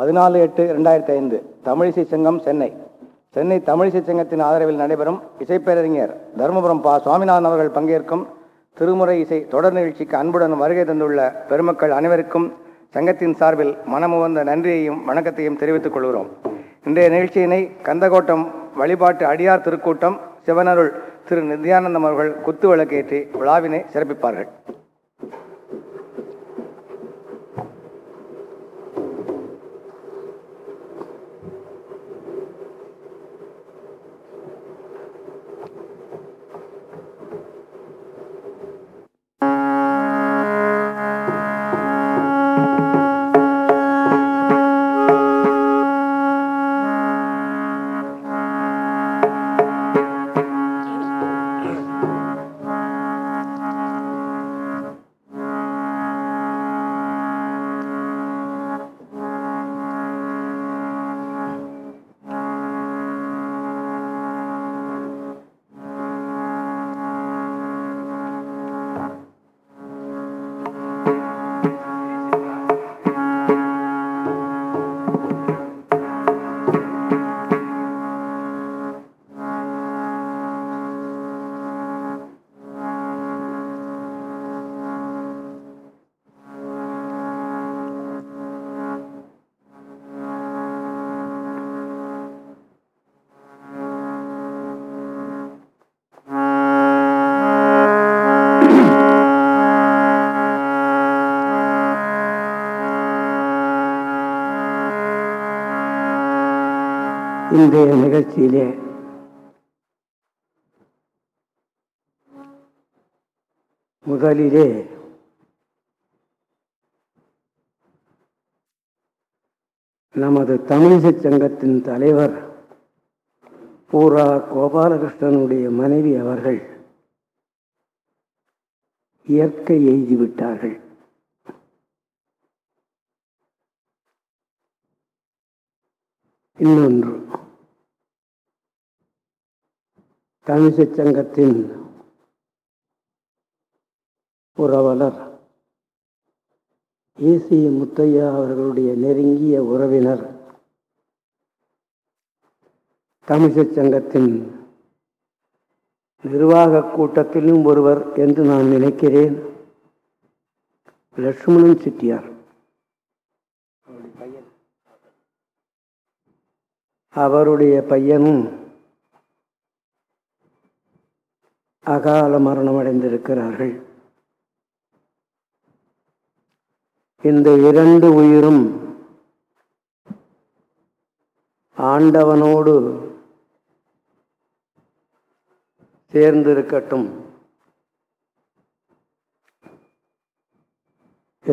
பதினாலு எட்டு ரெண்டாயிரத்தி ஐந்து தமிழிசை சங்கம் சென்னை. சென்னை தமிழிசை சங்கத்தின் ஆதரவில் நடைபெறும் இசைப்பேரறிஞர் தருமபுரம் பா. சுவாமிநாதன் அவர்கள் பங்கேற்கும் திருமுறை இசை தொடர் நிகழ்ச்சிக்கு அன்புடன் வருகை தந்துள்ள பெருமக்கள் அனைவருக்கும் சங்கத்தின் சார்பில் மனமுவந்த நன்றியையும் வணக்கத்தையும் தெரிவித்துக் கொள்கிறோம். இன்றைய நிகழ்ச்சியினை கந்தகோட்டம் வழிபாட்டு அடியார் திருக்கூட்டம் சிவனருள் திரு நித்யானந்தம் அவர்கள் குத்து விளக்கேற்றி விழாவினை சிறப்பிப்பார்கள். இன்றைய நிகழ்ச்சியிலே முதலிலே நமது தமிழிசை சங்கத்தின் தலைவர் பூரா கோபாலகிருஷ்ணனுடைய மனைவி அவர்கள் இயற்கை எய்திவிட்டார்கள் இன்னொன்று தமிழிசை சங்கத்தின் உறவலர் ஏசி முத்தையா அவர்களுடைய நெருங்கிய உறவினர் தமிழிசை சங்கத்தின் நிர்வாக கூட்டத்திலும் ஒருவர் என்று நான் நினைக்கிறேன். லட்சுமணன் செட்டியார். அவருடைய பையனும் அகால மரணம் அடைந்திருக்கிறார்கள் இந்த இரண்டு உயிரும் ஆண்டவனோடு சேர்ந்திருக்கட்டும்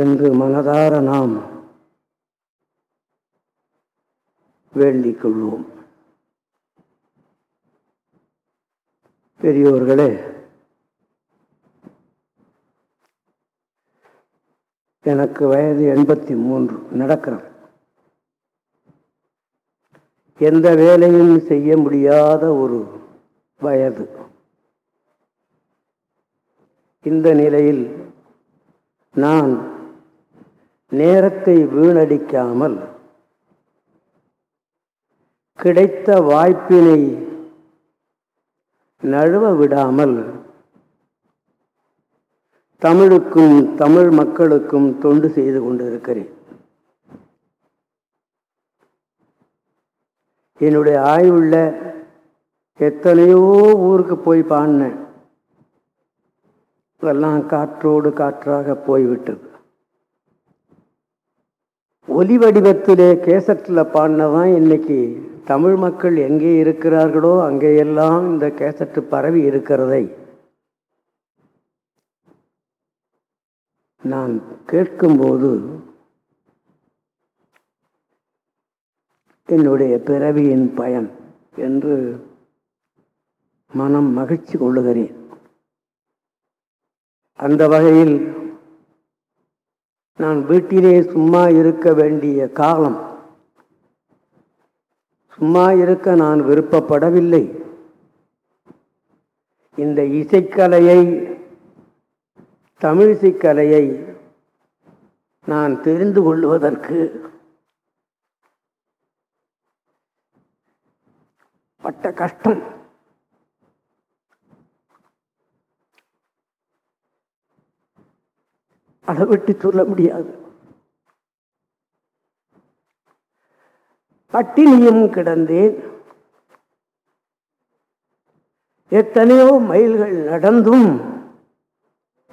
என்று மனதார நாம் வேண்டிக் கொள்வோம். பெரியோர்களே எனக்கு வயது எண்பத்தி மூன்று நடக்கிறேன். எந்த வேலையும் செய்ய முடியாத ஒரு வயது. இந்த நிலையில் நான் நேரத்தை வீணடிக்காமல் கிடைத்த வாய்ப்பினை நழுவ விடாமல் தமிழுக்கும் தமிழ் மக்களுக்கும் தொண்டு செய்து கொண்டிருக்கிறேன். என்னுடைய ஆய்வுள்ள எத்தனையோ ஊருக்கு போய் பாடினேன். இதெல்லாம் காற்றோடு காற்றாக போய்விட்டது. ஒலி வடிவத்திலே கேசட்டில் பாடினதான் இன்னைக்கு தமிழ் மக்கள் எங்கே இருக்கிறார்களோ அங்கேயெல்லாம் இந்த கேசட்டு பரவி இருக்கிறதை நான் கேட்கும்போது என்னுடைய பிறவியின் பயன் என்று மனம் மகிழ்ச்சி கொள்ளுகிறேன். அந்த வகையில் நான் வீட்டிலே சும்மா இருக்க வேண்டிய காலம். சும்மா இருக்க நான் விருப்பப்படவில்லை. இந்த இசைக்கலையை தமிழ் இசைக்கலையை நான் தெரிந்து கொள்வதற்கு பட்ட கஷ்டம். அளவிட்டு சொல்ல முடியாது. பட்டினியும் கிடந்தேன். எத்தனையோ மைல்கள் நடந்தும்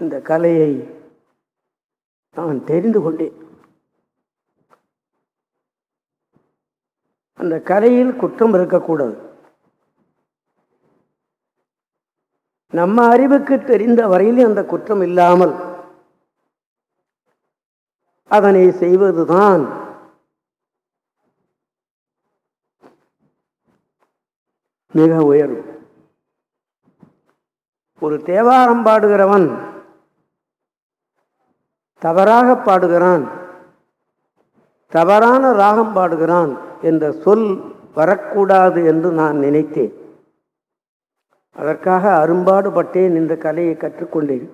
இந்த கலையை நான் தெரிந்து கொண்டேன். அந்த கலையில் குற்றம் இருக்கக்கூடாது. நம்ம அறிவுக்கு தெரிந்த வரையில் அந்த குற்றம் இல்லாமல் அதனை செய்வதுதான். மிக உயர்வு. ஒரு தேவாரம் பாடுகிறவன் தவறாக பாடுகிறான் தவறான ராகம் பாடுகிறான் என்ற சொல் வரக்கூடாது என்று நான் நினைத்தேன். அதற்காக அரும்பாடுபட்டேன் இந்த கலையை கற்றுக்கொண்டேன்.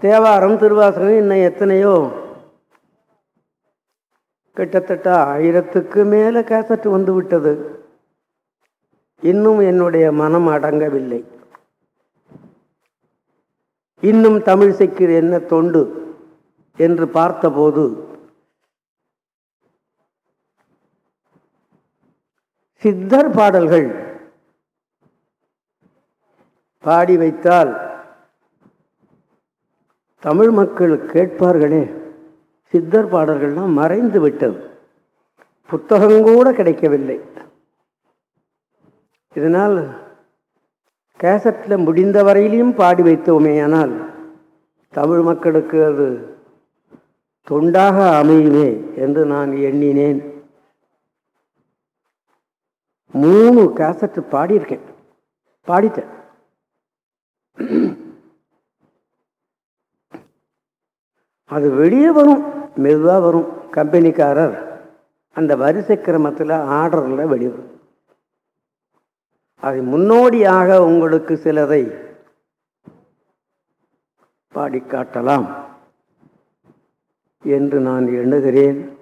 தேவாரம் திருவாசகம் இன்னும் எத்தனையோ கிட்டத்தட்ட ஆயிரத்துக்கு மேலே கேசட் வந்து விட்டது. இன்னும் என்னுடைய மனம் அடங்கவில்லை. இன்னும் தமிழ் தமிழிசைக்கு என்ன தொண்டு என்று பார்த்தபோது சித்தர் பாடல்கள் பாடி வைத்தால் தமிழ் மக்கள் கேட்பார்களே. சித்தர் பாடல்கள்லாம் மறைந்து விட்டது. புத்தகங்கூட கிடைக்கவில்லை. இதனால் கேசட்டில் முடிந்த வரையிலையும் பாடி வைத்தோமே ஆனால் தமிழ் மக்களுக்கு அது தொண்டாக அமையுமே என்று நான் எண்ணினேன். மூணு கேசட்டு பாடியிருக்கேன். பாடிட்டேன். அது வெளியே வரும். மெதுவாக வரும். கம்பெனிக்காரர் அந்த வரிசை கிரமத்தில் ஆர்டரில் வெளிவரும். அதை முன்னோடியாக உங்களுக்கு சிலதை பாடிக்காட்டலாம் என்று நான் எண்ணுகிறேன்.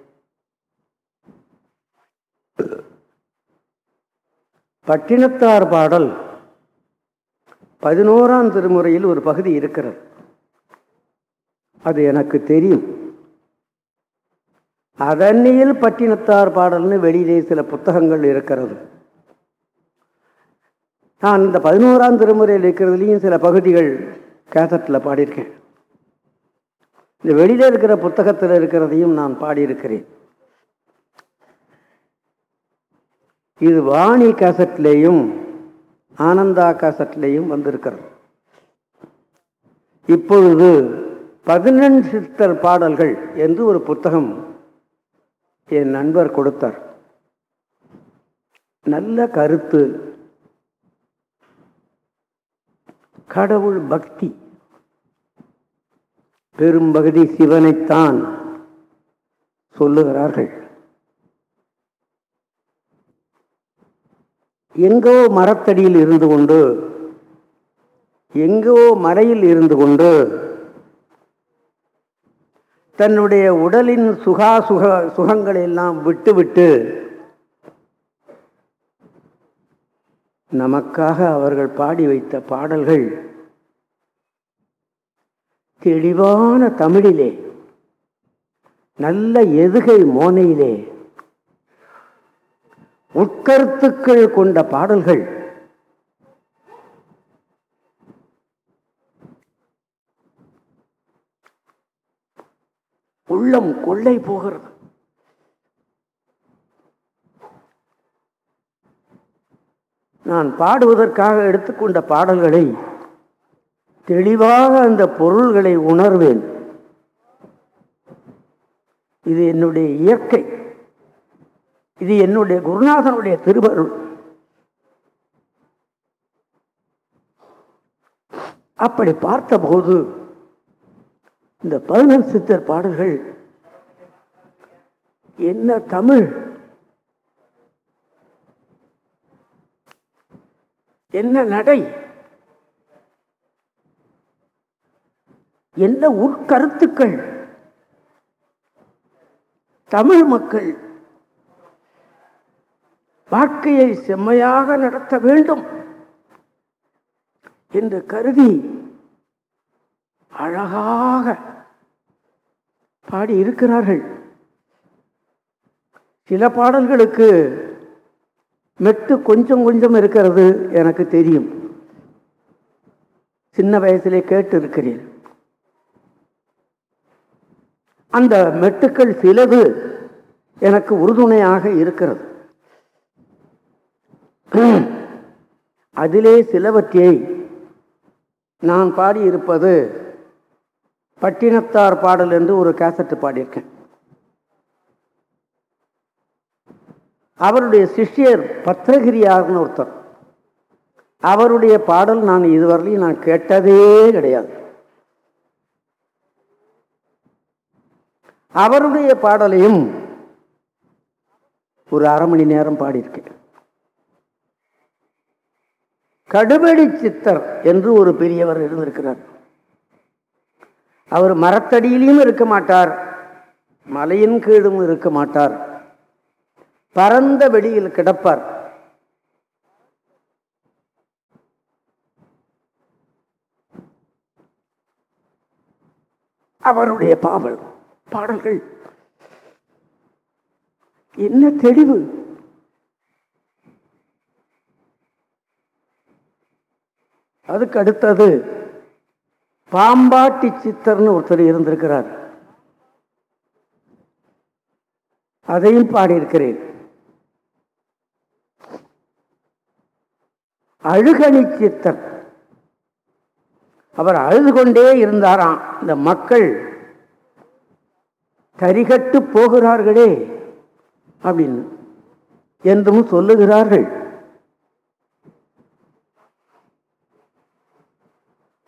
பட்டினத்தார் பாடல் பதினோராம் திருமுறையில் ஒரு பகுதி இருக்கிறது. அது எனக்கு தெரியும். அதன்னியில் பட்டினத்தார் பாடல்னு வெளியிலே சில புத்தகங்கள் இருக்கிறது. நான் இந்த பதினோராம் திருமுறையில் இருக்கிறதுலையும் சில பகுதிகள் கேசட்டில் பாடியிருக்கேன். இந்த வெளியில் இருக்கிற புத்தகத்தில் இருக்கிறதையும் நான் பாடியிருக்கிறேன். இது வாணி கேசட்லேயும் ஆனந்தா கேசட்லேயும் வந்திருக்கிறது. இப்பொழுது பதினெண் சித்தர் பாடல்கள் என்று ஒரு புத்தகம் என் நண்பர் கொடுத்தார். நல்ல கருத்து. கடவுள் பக்தி. பெரும்பகுதி சிவனைத்தான் சொல்லுகிறார்கள். எங்கோ மரத்தடியில் இருந்து கொண்டு எங்கோ மலையில் இருந்து கொண்டு தன்னுடைய உடலின் சுகா சுக சுகங்களை எல்லாம் விட்டுவிட்டு நமக்காக அவர்கள் பாடி வைத்த பாடல்கள் தெளிவான தமிழிலே நல்ல எதுகை மோனையிலே உட்கருத்துக்கள் கொண்ட பாடல்கள். உள்ளம் கொள்ளை போகிறது. நான் பாடுவதற்காக எடுத்துக்கொண்ட பாடல்களை தெளிவாக அந்த பொருள்களை உணர்வேன். இது என்னுடைய இயற்கை. இது என்னுடைய குருநாதனுடைய திருவருள். அப்படி பார்த்தபோது இந்த பதினெண் சித்தர் பாடல்கள் என்ன தமிழ்? என்ன நடை? என்ன உட்கருத்துக்கள்? தமிழ் மக்கள் வாழ்க்கையை செம்மையாக நடத்த வேண்டும் என்று கருதி அழகாக பாடி இருக்கிறார்கள். சில பாடல்களுக்கு மெட்டு கொஞ்சம் கொஞ்சம் இருக்கிறது எனக்கு தெரியும். சின்ன வயசிலே கேட்டு இருக்கிறேன் அந்த மெட்டுக்கள் சிலது எனக்கு உறுதுணையாக இருக்கிறது. அதிலே சிலவற்றை நான் பாடியிருப்பது பட்டினத்தார் பாடல் என்று ஒரு கேசட்டு பாடியிருக்கேன். அவருடைய சிஷ்யர் பத்திரகிரியார்னு ஒருத்தர். அவருடைய பாடல் நான் இதுவரையிலும் நான் கேட்டதே கிடையாது. அவருடைய பாடலையும் ஒரு அரை மணி நேரம் பாடியிருக்கேன். கடுபடி சித்தர் என்று ஒரு பெரியவர் இருந்திருக்கிறார் அவர் மரத்தடியிலையும் இருக்க மாட்டார் மலையின் கீழும் இருக்க மாட்டார். பரந்த வெளியில் கிடப்பார். அவருடைய பாவல் பாடல்கள். என்ன தெளிவு? அதுக்கு அடுத்தது பாம்பாட்டி சித்தர்னு ஒருத்தர் இருந்திருக்கிறார். அதையும் பாடியிருக்கிறேன். அழுகணி சித்தர். அவர் அழுது கொண்டே இருந்தாராம். இந்த மக்கள் தரிகட்டு போகிறார்களே அப்படின்னு என்றும் சொல்லுகிறார்கள்.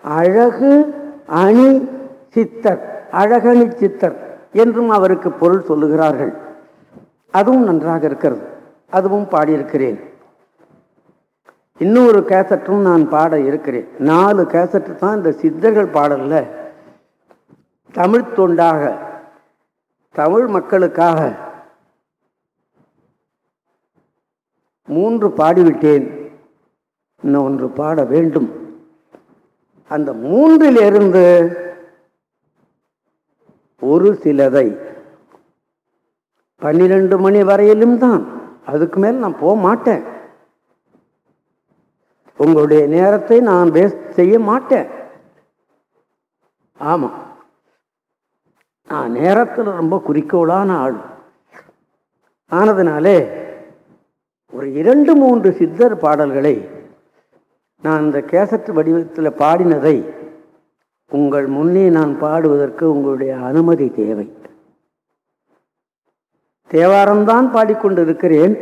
அழகு அணி சித்தர் அழகணி சித்தர் என்றும் அவருக்கு பொருள் சொல்லுகிறார்கள். அதுவும் நன்றாக இருக்கிறது. அதுவும் பாடியிருக்கிறேன். இன்னொரு கேசட்டும் நான் பாட இருக்கிறேன். நாலு கேசட்டு தான் இந்த சித்தர்கள் பாடலில். தமிழ் தொண்டாக தமிழ் மக்களுக்காக மூன்று பாடிவிட்டேன். இன்னும் ஒன்று பாட வேண்டும். அந்த மூன்றிலிருந்து ஒரு சிலதை பன்னிரெண்டு மணி வரையிலும் தான். அதுக்கு மேல் நான் போக மாட்டேன். உங்களுடைய நேரத்தை நான் வேஸ்ட் செய்ய மாட்டேன். ஆமாம் நான் நேரத்தில் ரொம்ப குறிக்கோளான ஆள். ஆனதுனாலே ஒரு இரண்டு மூன்று சித்தர் பாடல்களை நான் இந்த கேசட் வடிவத்தில் பாடினதை உங்கள் முன்னே நான் பாடுவதற்கு உங்களுடைய அனுமதி தேவை. தேவாரம்தான் பாடிக்கொண்டிருக்கிறேன்.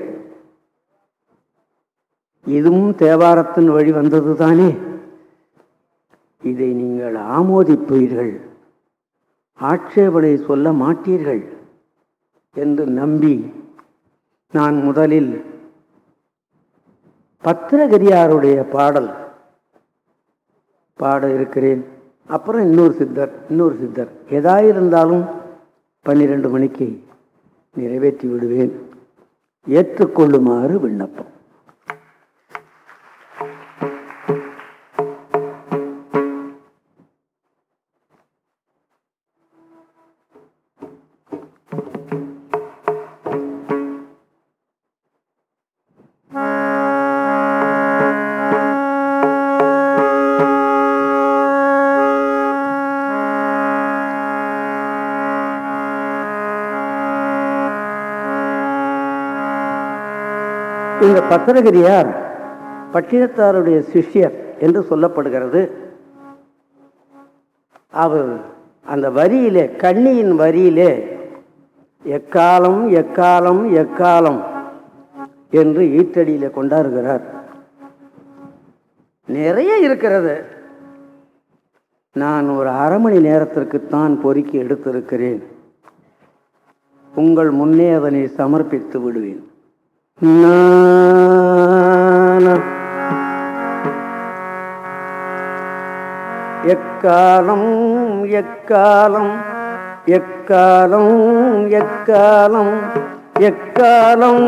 இதுவும் தேவாரத்தின் வழி வந்தது தானே இதை நீங்கள் ஆமோதிப்பீர்கள். ஆட்சேபனை சொல்ல மாட்டீர்கள் என்று நம்பி நான் முதலில் பத்திரகிரியாருடைய பாடல். பாட இருக்கிறேன். அப்புறம் இன்னொரு சித்தர் இன்னொரு சித்தர். எதாயிருந்தாலும் பன்னிரெண்டு மணிக்கு நிறைவேற்றி விடுவேன். ஏற்றுக்கொள்ளுமாறு விண்ணப்பம். பத்திரகிரியார் பட்டினத்தாருடைய சிஷ்யர் என்று சொல்லப்படுகிறது. அவர் அந்த வரியிலே கண்ணியின் வரியிலே எக்காலம் எக்காலம் எக்காலம் என்று ஈட்டடியில் கொண்டாடுகிறார். நிறைய இருக்கிறது. நான் ஒரு அரை மணி நேரத்திற்குத்தான் பொறுக்கி எடுத்திருக்கிறேன். உங்கள் முன்னே அதனை சமர்ப்பித்து விடுவேன். எக்காலம் எக்காலம் எக்காலம் எக்காலம் எக்காலம்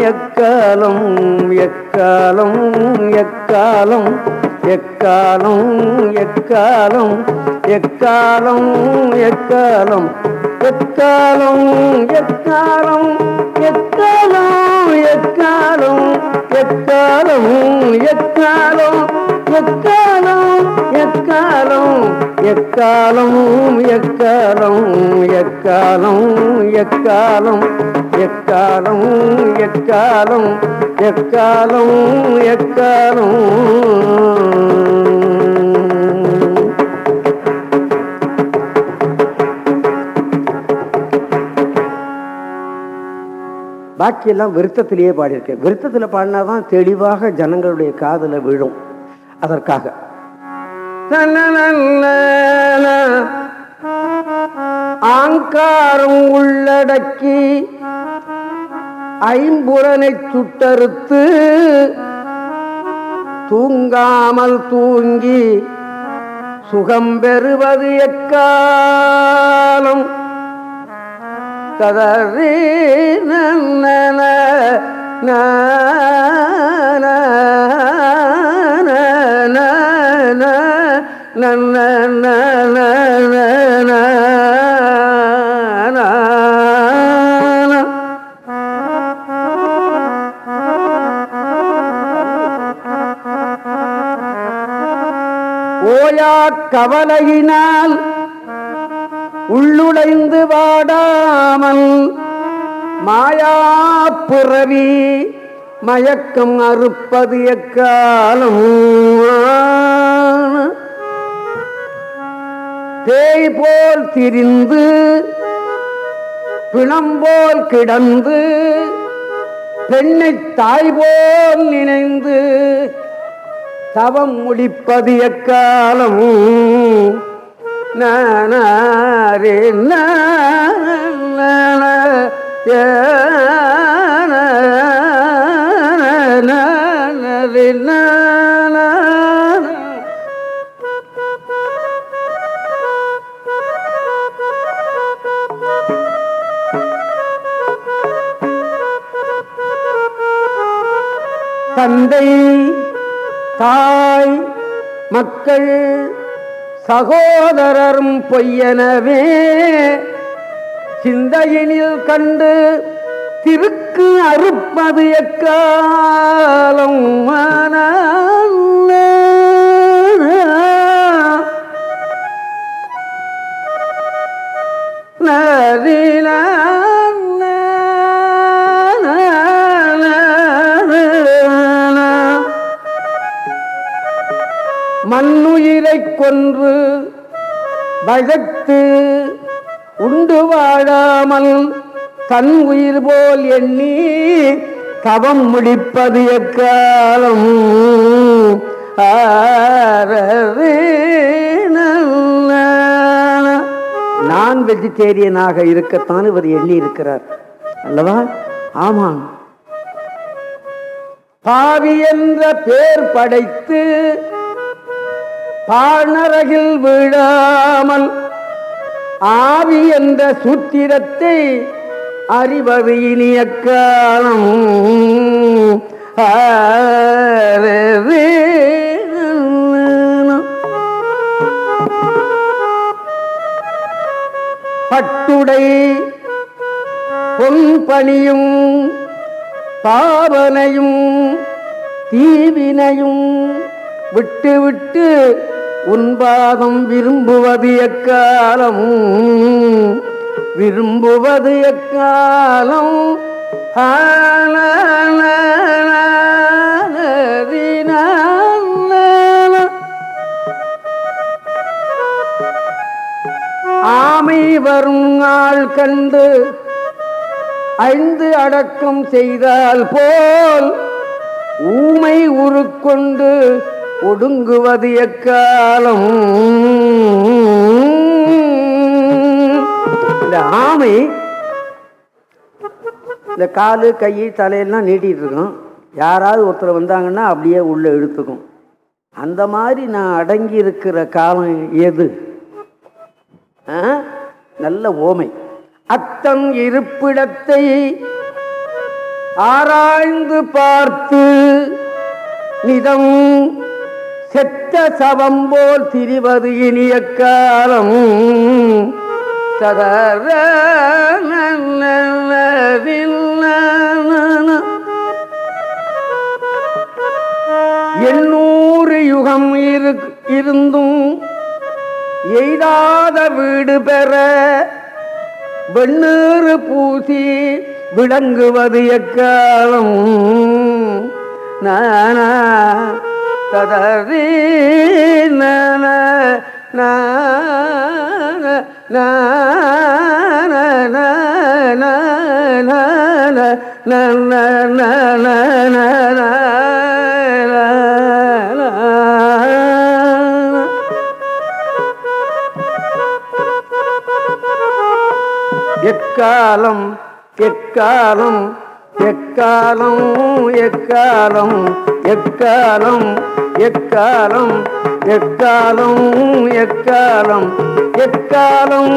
எக்காலம் எக்காலம் எக்காலம் எக்காலம் எக்காலம் எக்காலம் எக்காலம் எக்காலம் எக்காலம் எக்காலம் எக்காலம் எக்காலம் எக்காலம் எக்காலம் எக்காலம் எக்காலம் எக்காலம் எக்காலம் எக்காலம் எக்காலம் எக்காலம் எக்காலம் எக்காலம். பாக்கியெல்லாம் விருத்தத்திலேயே பாடியிருக்கேன். விருத்தத்தில் பாடினாதான் தெளிவாக ஜனங்களுடைய காதில் விழும். அதற்காக. ஆங்காரம் உள்ளடக்கி ஐம்புறனை சுட்டறுத்து தூங்காமல் தூங்கி சுகம் பெறுவது எக்காலம்? கதறி நன்ன ஓயா கவலையினால் உள்ளுடைந்து வாடாமல் மாயா பிறவி மயக்கம் அறுப்பது எக்காலம்? பேய் போல் திரிந்து பிணம்போல் கிடந்து பெண்ணை தாய் போல் நினைந்து தவம் முடிப்பது எக்காலமும் நானே தந்தை தாய் மக்கள் சகோதரரும் பொய்யனவே சிந்தையினில் கண்டு திருக்கு அறுப்பது எக்காலம் மண்ணுயிரை கொன்று வழத்து உண்டு வாழாமல் தன் உயிர் போல் எண்ணி தவம் முடிப்பது எக்காலம்? நான் வெஜிடேரியனாக இருக்கத்தான் இவர் எண்ணி இருக்கிறார் அல்லவா? ஆமாம். பாவி என்ற பேர் படைத்து பாழ்நரகில் விழாமல் ஆவி என்ற சூத்திரத்தை அறிவது இனிய காலம் பட்டுடை பொன் பணியும் பாவனையும் தீவினையும் விட்டு விட்டு உன்பாதம் விரும்புவது எக்காலமும் விரும்புவது எக்காலம்? ஆமை வரும் நாள் கண்டு ஐந்து அடக்கம் செய்தால் போல் ஊமை உருக்கொண்டு ஒடுங்குவது எக்காலம்? இந்த ஆமை இந்த காலு கை தலையெல்லாம் நீட்டிகிட்டு இருக்கும் யாராவது ஒருத்தர் வந்தாங்கன்னா அப்படியே உள்ளே இழுத்துக்கும். அந்த மாதிரி நான் அடங்கி இருக்கிற காலம் எது? ஆ? நல்ல ஓமை. அத்தம் இருப்பிடத்தை ஆராய்ந்து பார்த்து நிதம் செத்த சவம் போல் திரிவது இனிய காலம். ததர எண்ணூறு யுகம் இருந்தும் எய்தாத வீடு பெற வெண்ணீறு பூசி விளங்குவது எக்காலம். நானா ததறி நான எக்காலம் எக்காலம் எக்காலம் எக்காலம் எக்காலம் எக்காலம் எக்காலம் எக்காலம் எக்காலம்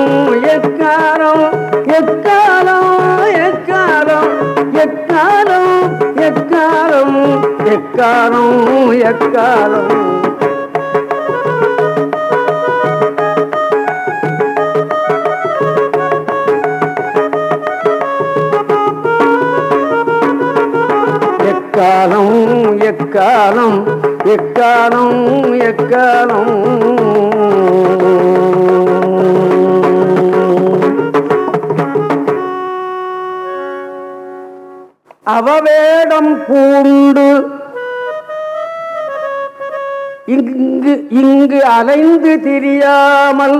எக்காலம் எக்காலம் எக்காலம் எக்காலம் எக்காலம் எக்காலம் எக்காலம் எக்காலம் எக்காலம் எக்காலம்? அவவேடம் பூண்டு இங்கு இங்கு அலைந்து திரியாமல்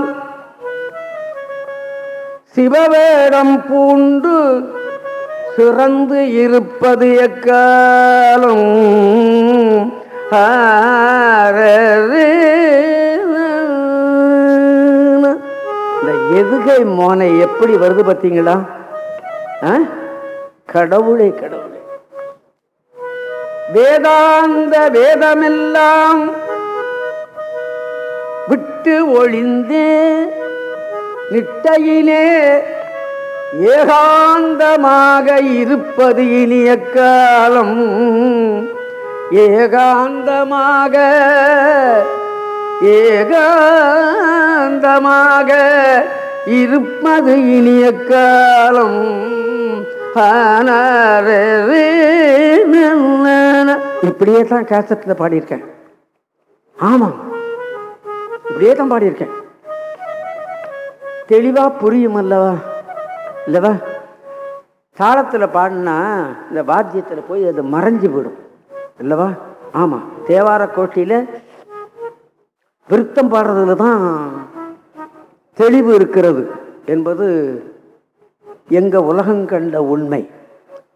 சிவவேடம் பூண்டு சிறந்து இருப்பது எக்காலம் இந்த எதுகை மோனை எப்படி வருது பார்த்தீங்களா? ஆ? கடவுளே கடவுளே. வேதாந்த வேதமெல்லாம் விட்டு ஒளிந்தே நிட்டையிலே ஏகாந்தமாக இருப்பது இனிய காலம் ஏகாந்தமாக ஏகாந்தமாக இருப்பது இனிய காலம் இப்படியே தான் கேசத்தில் பாடியிருக்கேன். ஆமாம் இப்படியே தான் பாடியிருக்கேன். தெளிவாக புரியும் அல்லவா? இல்லைவா? தாளத்தில் பாடினா இந்த வாத்தியத்தில் போய் அது மறைஞ்சு போயிடும். இல்லைவா? ஆமாம் தேவார கோஷ்டியில் விருத்தம் பாடுறதுல தான் தெளிவு இருக்கிறது என்பது எங்கள் உலகம் கண்ட உண்மை.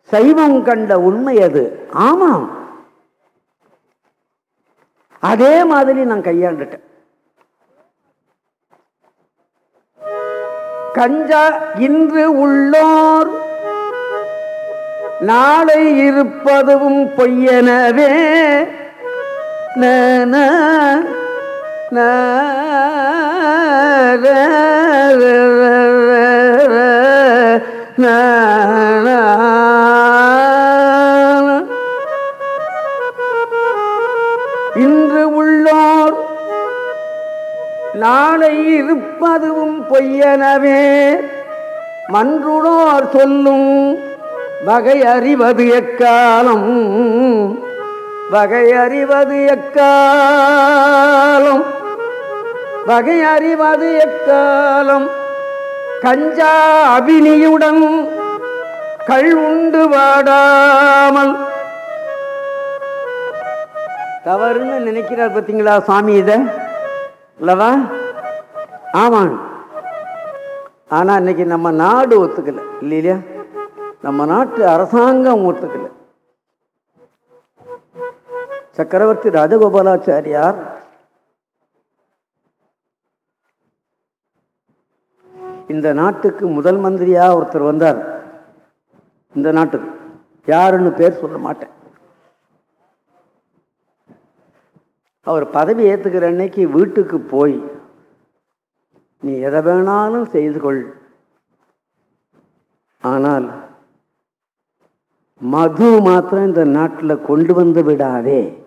சைவம் கண்ட உண்மை அது. ஆமாம். அதே மாதிரி நான் கையாண்டுட்டேன். கஞ்சா இன்று உள்ளோர் நாளை இருப்பதும் பொய்யனவே நன, ந, நாளை இருப்பதுவும் பொய்யனவே. மன்றுடோர் சொல்லும் வகை அறிவது எக்காலம்? வகை அறிவது எக்காலம்? வகை அறிவது எக்காலம்? கஞ்சா அபினியுடன் கள் உண்டு வாடாமல். தவறுன்னு நினைக்கிறார் பார்த்தீங்களா சாமி இதை? இல்லவா ஆமாங்க. ஆனா இன்னைக்கு நம்ம நாடு ஒத்துக்கல இல்லையா நம்ம நாட்டு அரசாங்கம் ஒத்துக்கல. சக்கரவர்த்தி ராஜகோபாலாச்சாரியார் இந்த நாட்டுக்கு முதல் மந்திரியா ஒருத்தர் வந்தார். இந்த நாட்டுக்கு. யாருன்னு பேர் சொல்ல மாட்டேன். அவர் பதவி ஏற்றுக்கிற அன்னைக்கு வீட்டுக்கு போய் நீ எதை வேணாலும் செய்து கொள். ஆனால் மது மாத்திரம் இந்த நாட்டில் கொண்டு வந்து விடாதே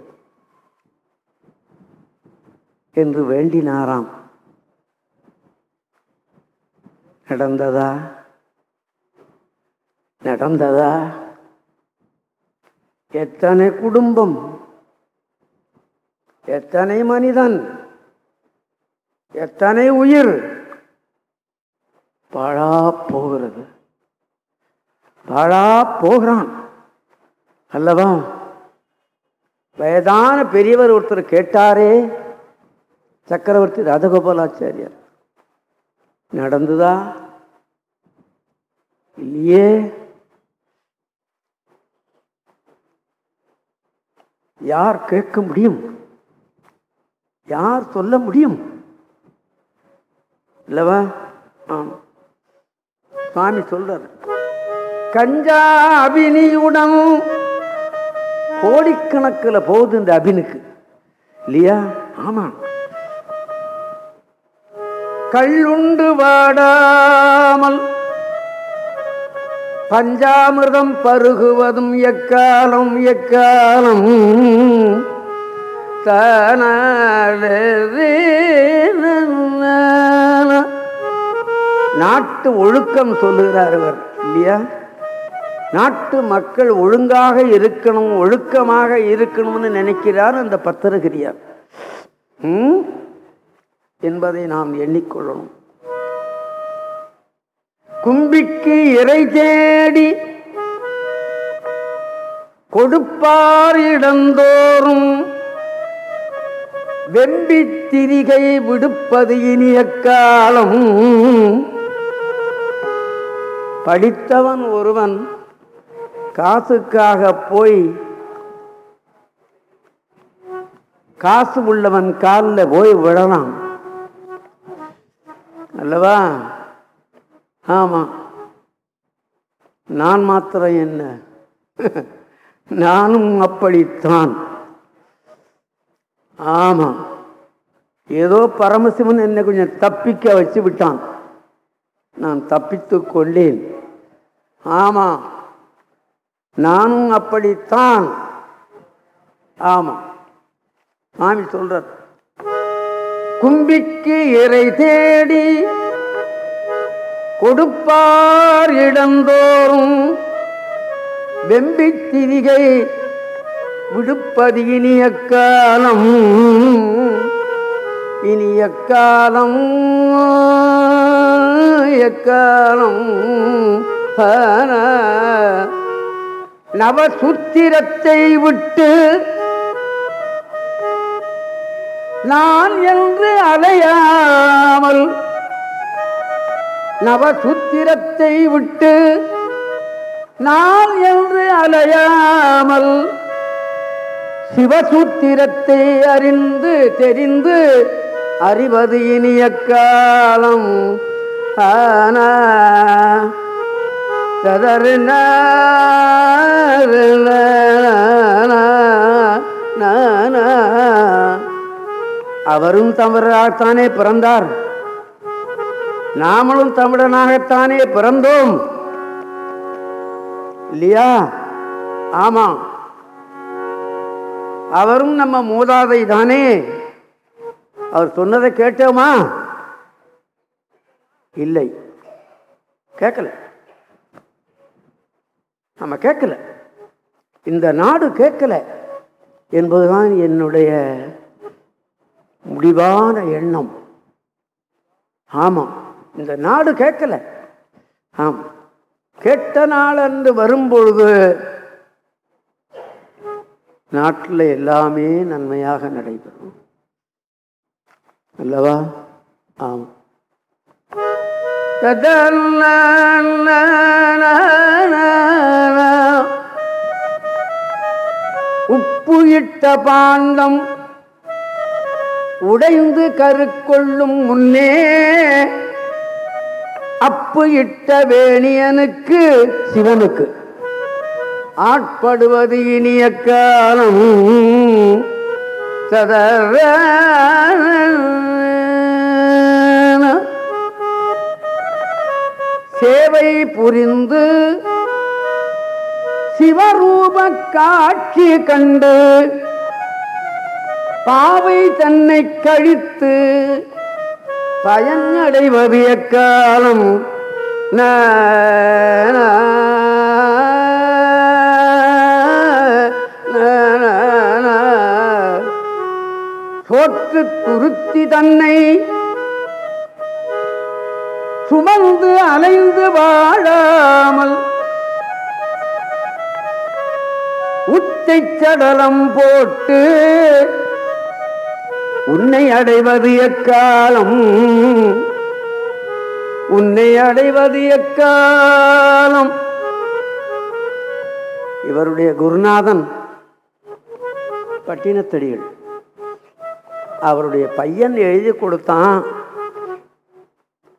என்று வேண்டினாராம். நடந்ததா? நடந்ததா? எத்தனை குடும்பம்? எத்தனை மனிதன்? எத்தனை உயிர் பாழா போகிறது? பாழா போகிறான். அல்லவா? வயதான பெரியவர் ஒருத்தர் கேட்டாரே சக்கரவர்த்தி ராஜகோபாலாச்சாரியார். நடந்துதா? இல்லையே. யார் கேட்க முடியும்? யார் சொல்ல முடியும்? இல்லவா? ஆம். சுவாமி சொல்றாரு. கஞ்சா அபினியுடன் கோடிக்கணக்கில் போகுது இந்த அபினுக்கு. இல்லையா? ஆமா. கள்ளுண்டு வாடாமல் பஞ்சாமிர்தம் பருகுவதும் எக்காலம் எக்காலம்? தான நாட்டு ஒழுக்கம் சொல்லுகிறார் அவர் இல்லையா? நாட்டு மக்கள் ஒழுங்காக இருக்கணும் ஒழுக்கமாக இருக்கணும்னு நினைக்கிறார் அந்த பத்திரகிரியார். ம்? என்பதை நாம் எண்ணிக்கொள்ளணும். கும்பிக்கு இறை தேடி கொடுப்பார் இடந்தோறும் வெம்பி திரிகை விடுப்பது இனிய காலம். படித்தவன் ஒருவன் காசுக்காக போய் காசு உள்ளவன் காலில் போய் விடலாம் அல்லவா? ஆமாம் நான் மாத்திரம் என்ன? நானும் அப்படித்தான். ஆமாம் ஏதோ பரமசிவன் என்னை கொஞ்சம் தப்பிக்க வச்சு விட்டான். நான் தப்பித்து கொண்டேன். ஆமா. நானும் அப்படித்தான். ஆமா. சாமி சொல்றார். கும்பிக்கு இறை தேடி கொடுப்பார் இடந்தோறும். வெம்பி திரிகை விடுப்பது இனிய காலம். இனிய காலம் எக்காலம் நவசுத்திரத்தை விட்டு நான் என்று அலையாமல் நவசுத்திரத்தை விட்டு நான் என்று அலையாமல் சிவசூத்திரத்தை அறிந்து தெரிந்து அறிவது இனிய காலம். ஆனா சதறின அவரும் தமிழராகத்தானே பிறந்தார். நாமளும் தமிழனாகத்தானே பிறந்தோம். இல்லையா? ஆமா. அவரும் நம்ம மூதாதை தானே அவர் சொன்னதை கேட்டோமா? இல்லை. கேட்கல. நம்ம கேட்கல. இந்த நாடு கேட்கல என்பதுதான் என்னுடைய முடிவான எண்ணம். ஆமாம் இந்த நாடு கேட்கல. ஆம் கெட்ட நாள் வரும்பொழுது நாட்டில் எல்லாமே நன்மையாக நடைபெறும். அல்லவா? ஆமாம் உப்பு இட்ட பாண்டம் உடைந்து கருக்கொள்ளும் முன்னே அப்பு இட்ட வேணியனுக்கு சிவனுக்கு ஆட்படுவது இனிய காலம். சதர சேவை புரிந்து சிவரூப காட்சி கண்டு பாவை தன்னை கழித்து பயனடைவது எக்காலம்? ந, துருத்தி தன்னை சுமந்து அலைந்து வாழாமல் உச்சை சடலம் போட்டு உன்னை அடைவது எக்காலம்? உன்னை அடைவது எக்காலம்? இவருடைய குருநாதன் பட்டினத்தடிகள். அவருடைய பையன் எழுதி கொடுத்தான்.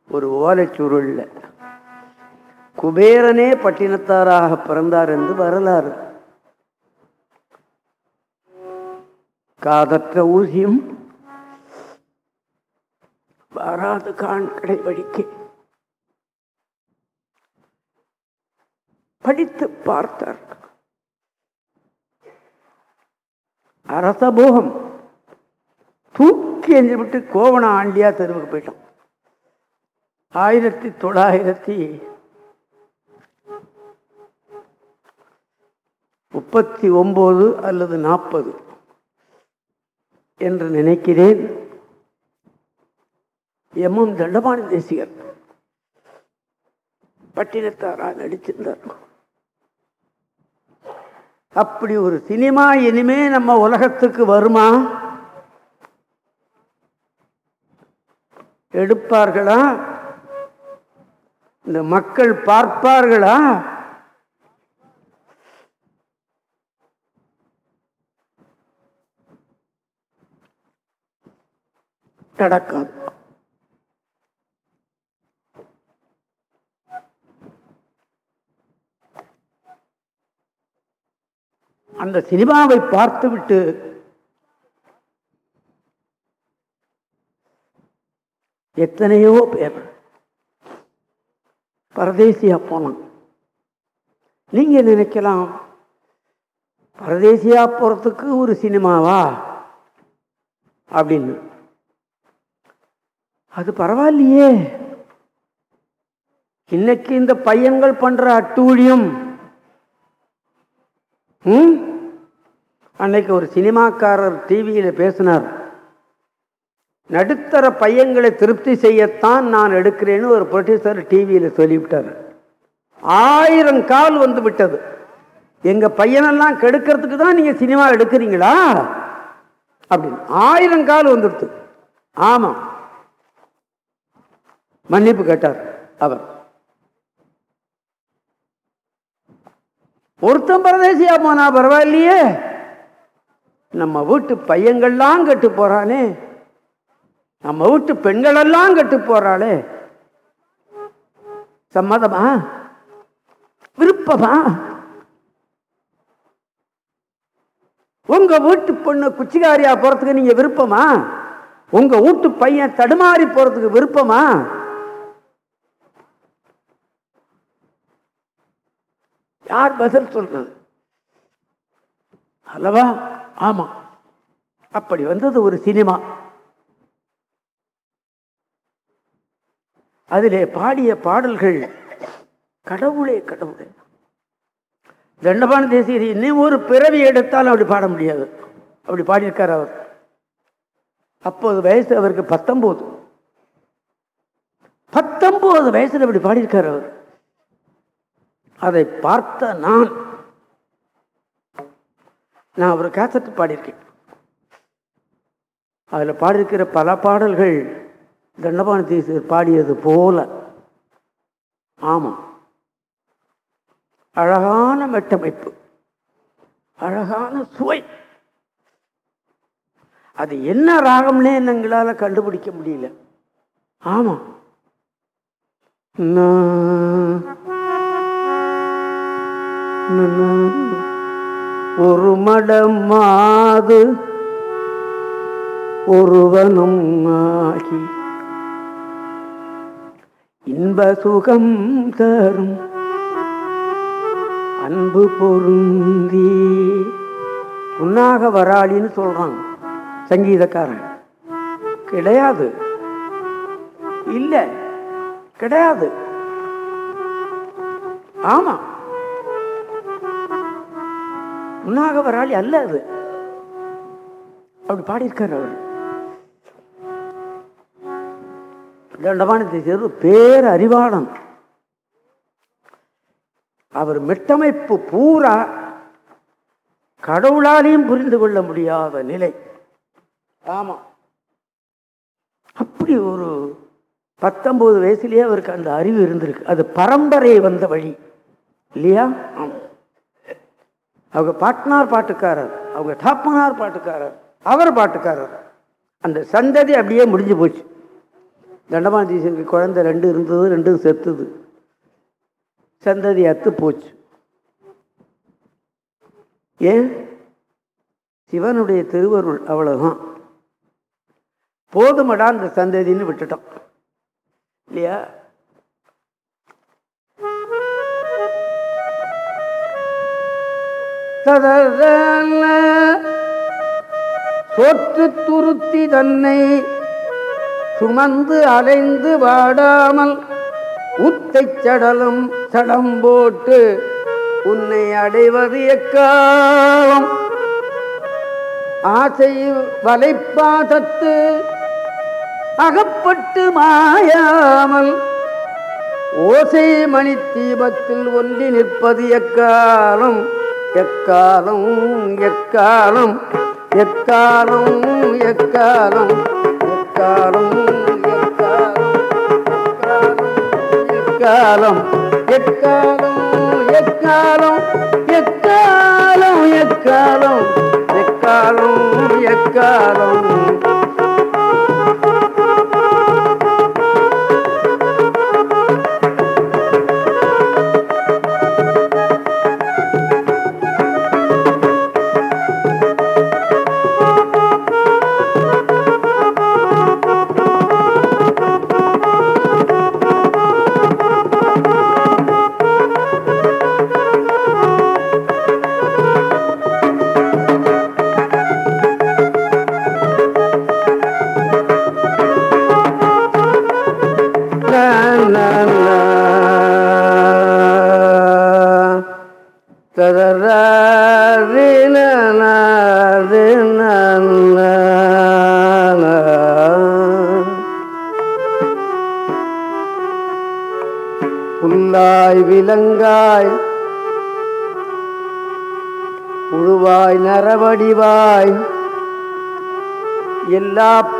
ஒரு ஓலைச்சுருளில். குபேரனே பட்டினத்தாராக பிறந்தார் என்று வரலாறு. காதற்ற ஊசியும் வராது கான் கடைவழிக்கு. படித்து பார்த்தார். அரசபோகம் தூக்கி எறிஞ்சு விட்டு கோவண ஆண்டியா தெருவுக்கு போயிட்டோம் ஆயிரத்தி தொள்ளாயிரத்தி முப்பத்தி ஒம்பது அல்லது நாற்பது என்று நினைக்கிறேன். எம். எம். தண்டபாணி தேசிகர் பட்டினத்தாரா நடிச்சிருந்தார் அப்படி ஒரு சினிமா இனிமே நம்ம உலகத்துக்கு வருமா? எடுப்பார்களா? இந்த மக்கள் பார்ப்பார்களா? நடக்காது. அந்த சினிமாவை பார்த்துவிட்டு எத்தனையோ பேர் பரதேசியா போனான் நீங்கள் நினைக்கலாம்? பரதேசியா போகிறதுக்கு ஒரு சினிமாவா? அப்படின்னு. அது பரவாயில்லையே. இன்னைக்கு இந்த பையன்கள் பண்ற அட்டூழியம். ம்? அன்னைக்கு ஒரு சினிமாக்காரர் டிவியில் பேசினார். நடுத்தர பையங்களை திருப்தி செய்யத்தான் நான் எடுக்கிறேன்னு ஒரு ப்ரொடியூசர் டிவியில் சொல்லிவிட்டார். ஆயிரம் கால் வந்து விட்டது. எங்கள் பையனெல்லாம் கெடுக்கிறதுக்கு தான் நீங்கள் சினிமா எடுக்கிறீங்களா? அப்படின்னு. ஆயிரம் கால் வந்துடுது ஆமாம் மன்னிப்பு கேட்டார் அவர். ஒருத்தன் பரதேசியா போனா பரவாயில்லையே. நம்ம வீட்டு பையங்கள்லாம் கெட்டு போறானே. நம்ம வீட்டு பெண்களெல்லாம் கெட்டு போறாளே. சம்மதமா? விருப்பமா? உங்க வீட்டு பொண்ணு குச்சிகாரியா போறதுக்கு நீங்க விருப்பமா? உங்க வீட்டு பையன் தடுமாறி போறதுக்கு விருப்பமா? யார் பதில் சொல்றது? அல்லவா? ஆமா. அப்படி வந்தது ஒரு சினிமா. அதிலே பாடிய பாடல்கள் கடவுளே கடவுளே. தண்டபான தேசியர் இன்னும் ஒரு பிறவி எடுத்தாலும் அப்படி பாட முடியாது. அப்படி பாடியிருக்கார் அவர். அப்போது வயசு அவருக்கு பத்தொம்போது. பத்தொம்போது வயசுல அப்படி பாடியிருக்கார் அவர். அதை பார்த்த நான் நான் ஒரு கேசட் பாடியிருக்கேன். அதில் பாடியிருக்கிற பல பாடல்கள் தண்டபாணி தேசியர் பாடியது போல. ஆமாம் அழகான மெட்டமைப்பு. அழகான சுவை. அது என்ன ராகம்னே எங்களால் கண்டுபிடிக்க முடியல. ஆமாம் நான் ஒரு மடம் மாது ஒருவனும் ஆகி இன்ப சுகம் தரும். அன்பு பொருந்தி. புன்னாக வராளின்னு சொல்றாங்க சங்கீதக்காரன். கிடையாது. இல்லை கிடையாது. ஆமா. புன்னாக வராளி அல்ல அது. அப்படி பாடியிருக்கார் அவர். தண்டவானத்தை சேர்ந்து பேர் அறிவாளன். அவர் மெட்டமைப்பு பூரா கடவுளாலையும் புரிந்து கொள்ள முடியாத நிலை. ஆமா. அப்படி ஒரு பத்தொன்பது வயசுலயே அவருக்கு அந்த அறிவு இருந்திருக்கு. அது பரம்பரை வந்த வழி. இல்லையா? ஆமா. அவங்க பாட்னார் பாட்டுக்காரர் அவங்க தாப்பனார் பாட்டுக்காரர் அவர் பாட்டுக்காரர். அந்த சந்ததி அப்படியே முடிஞ்சு போச்சு. தண்டமாதீசனுக்கு குழந்தை ரெண்டு இருந்தது ரெண்டும் செத்துது. சந்ததி அத்து போச்சு. ஏன்? சிவனுடைய திருவருள் அவ்வளவுதான். போதுமடா அந்த சந்ததின்னு விட்டுட்டோம். இல்லையா? சொத்து சோற்று துருத்தி தன்னை சுமந்து அலைந்து வாடாமல் உத்தை சடலம் சடம் போட்டு உன்னை அடைவது எக்காலம் ஆசை வலைப்பாதத்து அகப்பட்டு மாயாமல் ஓசை மணி தீபத்தில் ஒன்றி நிற்பது எக்காலம்? எக்காலம் எக்காலம் எக்காலம் எக்காலம் எக்காலம் எக்காலம்? எக்காலம்? எக்காலம்? எக்காலம்? எக்காலம்? எக்காலம்? எக்காலம்?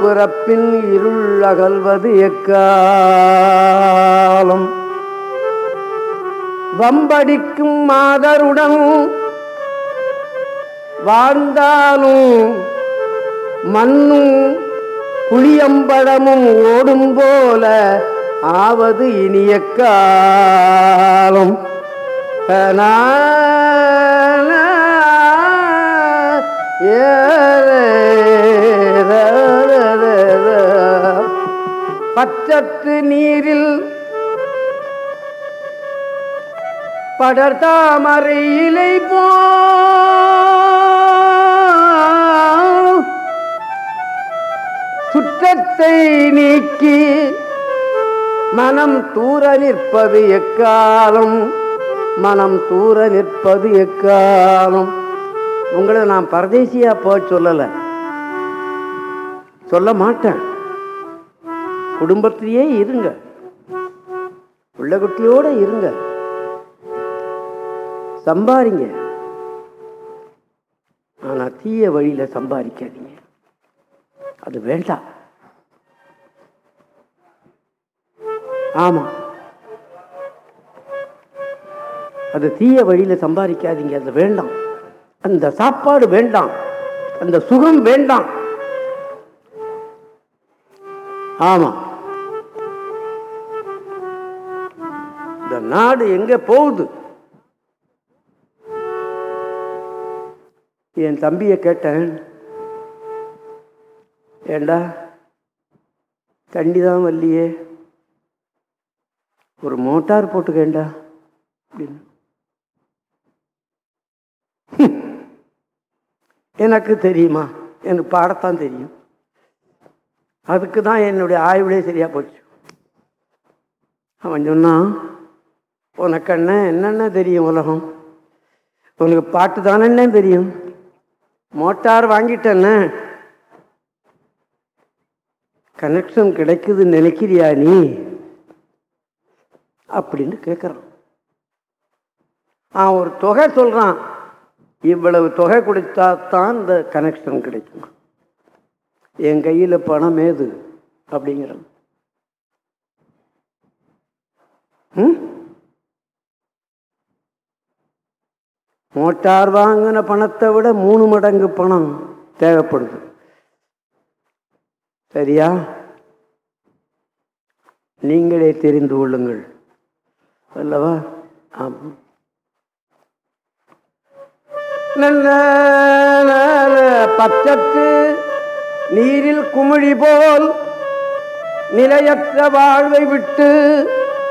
பிறப்பின் இருள் அகல்வது எக்காலம்? வம்படிக்கும் மாதருடன் வாழ்ந்தாலும் மண்ணும் புளியம்பழமும் ஓடும் போல ஆவது இனிய காலம். பச்சத்து நீரில் படர்தாமரை இலை போ. சுற்றத்தை நீக்கி மனம் தூர நிற்பது எக்காலம்? மனம் தூர நிற்பது எக்காலம்? உங்களை நான் பரதேசியா போய் சொல்லலை. சொல்ல மாட்டேன். குடும்பத்திலேயே இருங்க. உள்ளகுட்டியோட இருங்க. சம்பாரிங்க. ஆனா தீய வழியில சம்பாதிக்காதீங்க. அது வேண்டாம். ஆமா. அது தீய வழியில சம்பாதிக்காதீங்க. அது வேண்டாம். அந்த சாப்பாடு வேண்டாம். அந்த சுகம் வேண்டாம். ஆமா. நாடு எங்க போகுது? என் தம்பியை கேட்டேன். ஏண்டா? தண்ணி தான் வரலையே. ஒரு மோட்டார் போட்டுக்கேண்டா. அப்படின்னு. எனக்கு தெரியுமா? எனக்கு பாடத்தான் தெரியும். அதுக்கு தான் என்னுடைய ஆய்வுலேயே சரியா போச்சு. அவன் சொன்னான் உனக்கு என்னென்ன தெரியும் உலகம்? உனக்கு பாட்டு தானே தெரியும்? மோட்டார் வாங்கிட்டேன்னு? கனெக்ஷன் கிடைக்குதுன்னு நினைக்கிறியா நீ? அப்படின்னு கேட்குறான் அவன் ஒரு தொகை சொல்கிறான் இவ்வளவு தொகை கொடுத்தா தான் இந்த கனெக்ஷன் கிடைக்கும். என் கையில் பணம் ஏது? அப்படிங்கிறான். ம்? மோட்டார் வாங்கின பணத்தை விட மூணு மடங்கு பணம் தேவைப்படுது. சரியா? நீங்களே தெரிந்து கொள்ளுங்கள். அல்லவா? ஆமாம் பச்சத்து நீரில் குமிழி போல் நிலையற்ற வாழ்வை விட்டு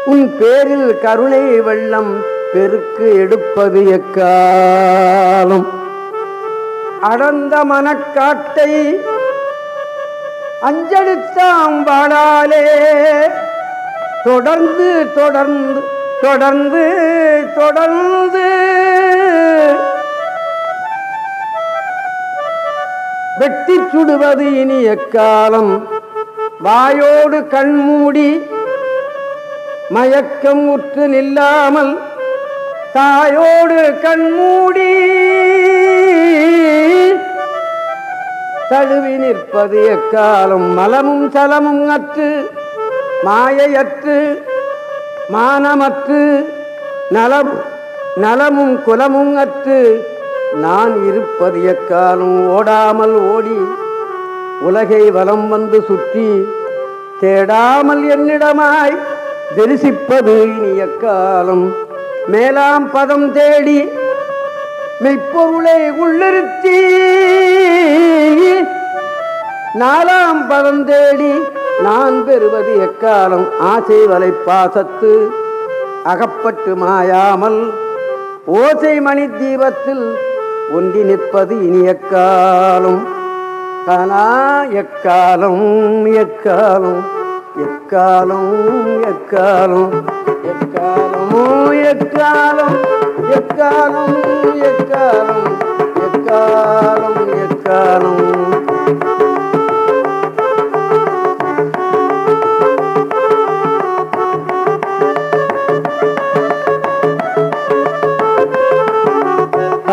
உன் பேரில் கருணை வெள்ளம் பெருக்கு எடுப்பது எக்காலம்? அடர்ந்த மனக்காட்டை அஞ்சலித்தாம் வாடாலே தொடர்ந்து தொடர்ந்து தொடர்ந்து தொடர்ந்து வெட்டி சுடுவது இனி எக்காலம்? வாயோடு கண்மூடி மயக்கம் உற்று நில்லாமல் தாயோடு கண்மூடி தழுவி நிற்பது எக்காலம் மலமும் சலமும் அற்று மாயையற்று மானமற்று நலம் நலமும் குலமும் அற்று. நான் இருப்பது எக்காலம் ஓடாமல் ஓடி உலகை வலம் வந்து சுற்றி தேடாமல் என்னிடமாய் தரிசிப்பது இனி எக்காலம் மேலாம் பதம் தேடி மெய்ப்பொருளை உள்ளிருத்தி. நாலாம் பதம் தேடி நான் பெறுவது எக்காலம்? ஆசை வலை பாசத்து அகப்பட்டு மாயாமல் ஓசை மணி தீபத்தில் ஒன்றி நிற்பது இனி எக்காலம்? எக்காலம் எக்காலம் எக்காலம் எக்காலம் எக்காலம்? எக்காலம் எக்காலம் எக்காலம் எக்காலம் எக்காலம்.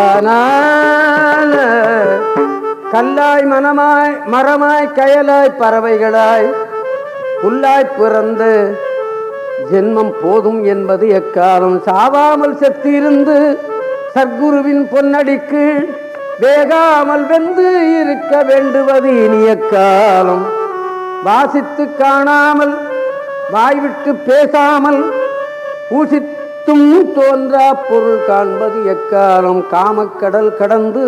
ஆனால் கல்லாய் மனமாய் மரமாய் கயலாய் பறவைகளாய் புல்லாய் பிறந்து ஜென்மம் போதும் என்பது எக்காலம் சாவாமல் செத்திருந்து சர்க்குருவின் பொன்னடிக்கு வேகாமல் வெந்து இருக்க வேண்டுவது இனிய காலம் வாசித்து காணாமல் வாய்விட்டு பேசாமல் பூசித்தும் தோன்றா பொருள் காண்பது எக்காலம் காமக்கடல் கடந்து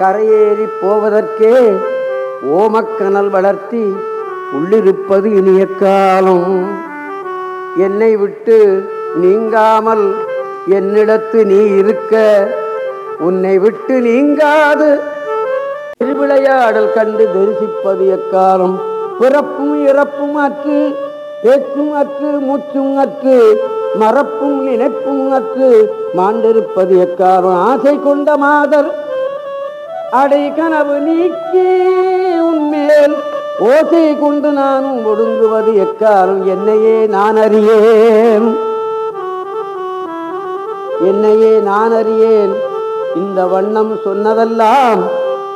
கரையேறி போவதற்கே ஓமக்கனல் வளர்த்தி உள்ளிருப்பது இனிய காலம் என்னை விட்டு நீங்காமல் என்னிடத்து நீ இருக்க உன்னை விட்டு நீங்காது. திருவிளையாடல் கண்டு தரிசிப்பது எக்காலம்? பிறப்பும் இறப்பும் அற்று பேச்சும் அற்று மூச்சும் அற்று மறப்பும் நினைப்பும் அற்று மாண்டிருப்பது எக்காலம்? ஆசை கொண்ட மாதர் அடை கனவு நீக்கி உன்மேல் ஓசை கொண்டு நானும் ஒடுங்குவது எக்காலம் என்னையே நான் அறியேன். என்னையே நான் அறியேன். இந்த வண்ணம் சொன்னதெல்லாம்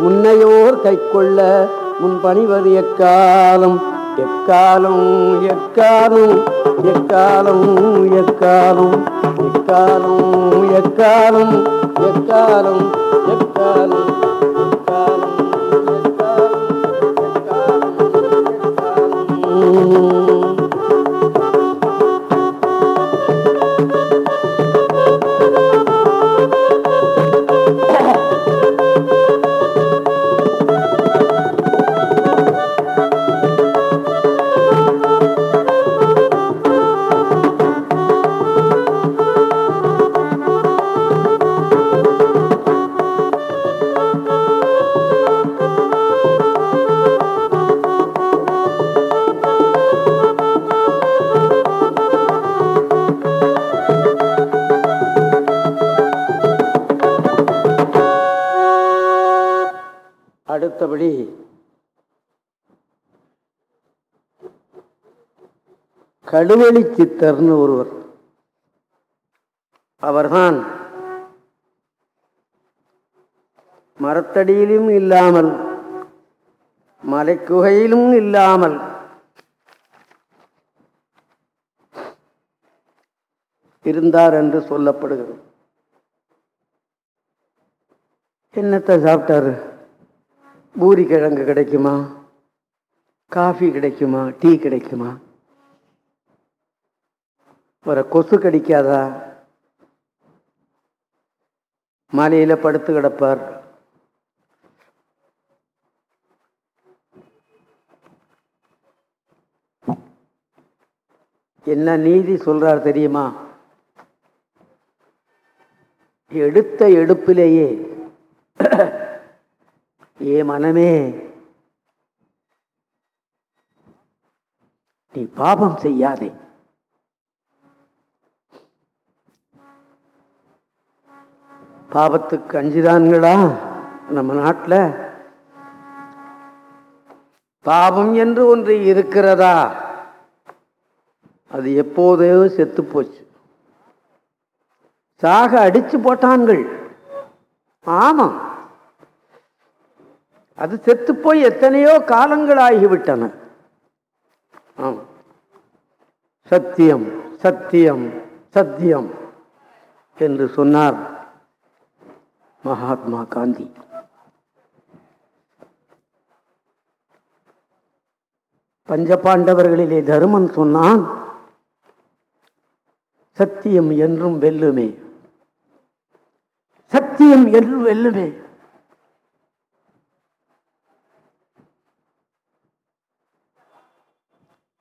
முன்னையோர் கைக்கொள்ள முன் பணிவது எக்காலம் எக்காலம்? எக்காலம் எக்காலம் எக்காலம் எக்காலம் எக்காலம் எக்காலம் எக்காலம் எக்காலம். கடுவெளி சித்தர்னு ஒருவர். அவர்தான் மரத்தடியிலும் இல்லாமல் மலைக்குகையிலும் இல்லாமல் இருந்தார் என்று சொல்லப்படுகிறது. என்னத்தை சாப்பிட்டாரு? பூரி கிழங்கு கிடைக்குமா? காஃபி கிடைக்குமா? டீ கிடைக்குமா? வர கொசு கடிக்காதா? மாலையில் படுத்து கிடப்பார். என்ன நீதி சொல்றார் தெரியுமா? எடுத்த எடுப்பிலேயே ஏ மனமே நீ பாபம் செய்யாதே. பாபத்துக்கு அஞ்சுதான்களா? நம்ம நாட்டில். பாவம் என்று ஒன்று இருக்கிறதா? அது எப்போதோ செத்து போச்சு. சாக அடிச்சு போட்டான்கள். ஆமாம். அது செத்து போய் எத்தனையோ காலங்கள் ஆகிவிட்டன ஆமாம் சத்தியம் சத்தியம் சத்தியம் என்று சொன்னார். மகாத்மா காந்தி. பஞ்சபாண்டவர்களிலே தருமன் சொன்னான் சத்தியம் என்றும் வெல்லுமே. சத்தியம் என்றும் வெல்லுமே.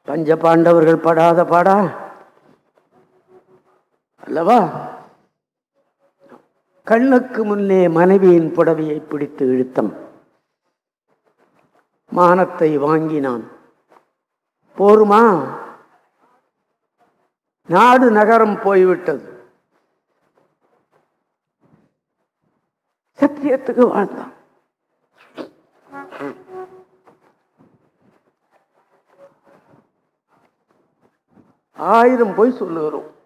பஞ்ச பாண்டவர்கள் படாத பாடா? அல்லவா? கண்ணுக்கு முன்னே மனைவியின் புடவையை பிடித்து இழுத்தம். மானத்தை வாங்கினான். போருமா? நாடு நகரம் போய்விட்டது. சத்தியத்துக்கு வாழ்ந்தான். ஆயிரம் போய் சொல்லுகிறோம்.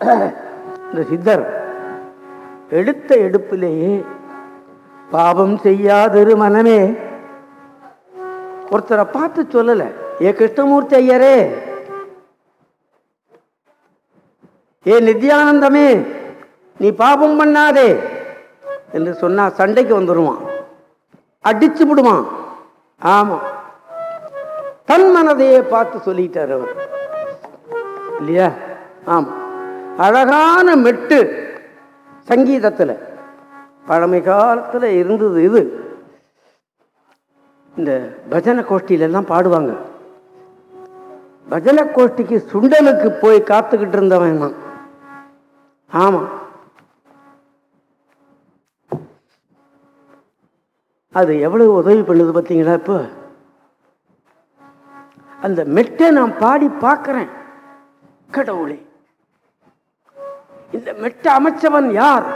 இந்த சித்தர் எடுத்த எடுப்பிலேயே பாவம் செய்யாதிரு மனமே ஒருத்தரை பார்த்து சொல்லல. ஏ கிருஷ்ணமூர்த்தி ஐயரே. ஏ நித்யானந்தமே நீ பாபம் பண்ணாதே என்று சொன்னா சண்டைக்கு வந்துடுவான் அடிச்சு விடுவான் ஆமா. தன் மனதையே பார்த்து சொல்லிட்டார் அவர். இல்லையா? ஆம். அழகான மெட்டு சங்கீதத்தில் பழமை காலத்தில் இருந்தது இது. இந்த பஜனை கோஷ்டியில எல்லாம் பாடுவாங்க. பஜனை கோஷ்டிக்கு சுண்டலுக்கு போய் காத்துக்கிட்டு இருந்தவன் தான். ஆமாம் அது எவ்வளவு உதவி பண்ணுது பார்த்தீங்களா இப்போ? அந்த மெட்டை நான் பாடி பார்க்குறேன். கடவுளே. இந்த மெட்டை அமைச்சவன் யார்?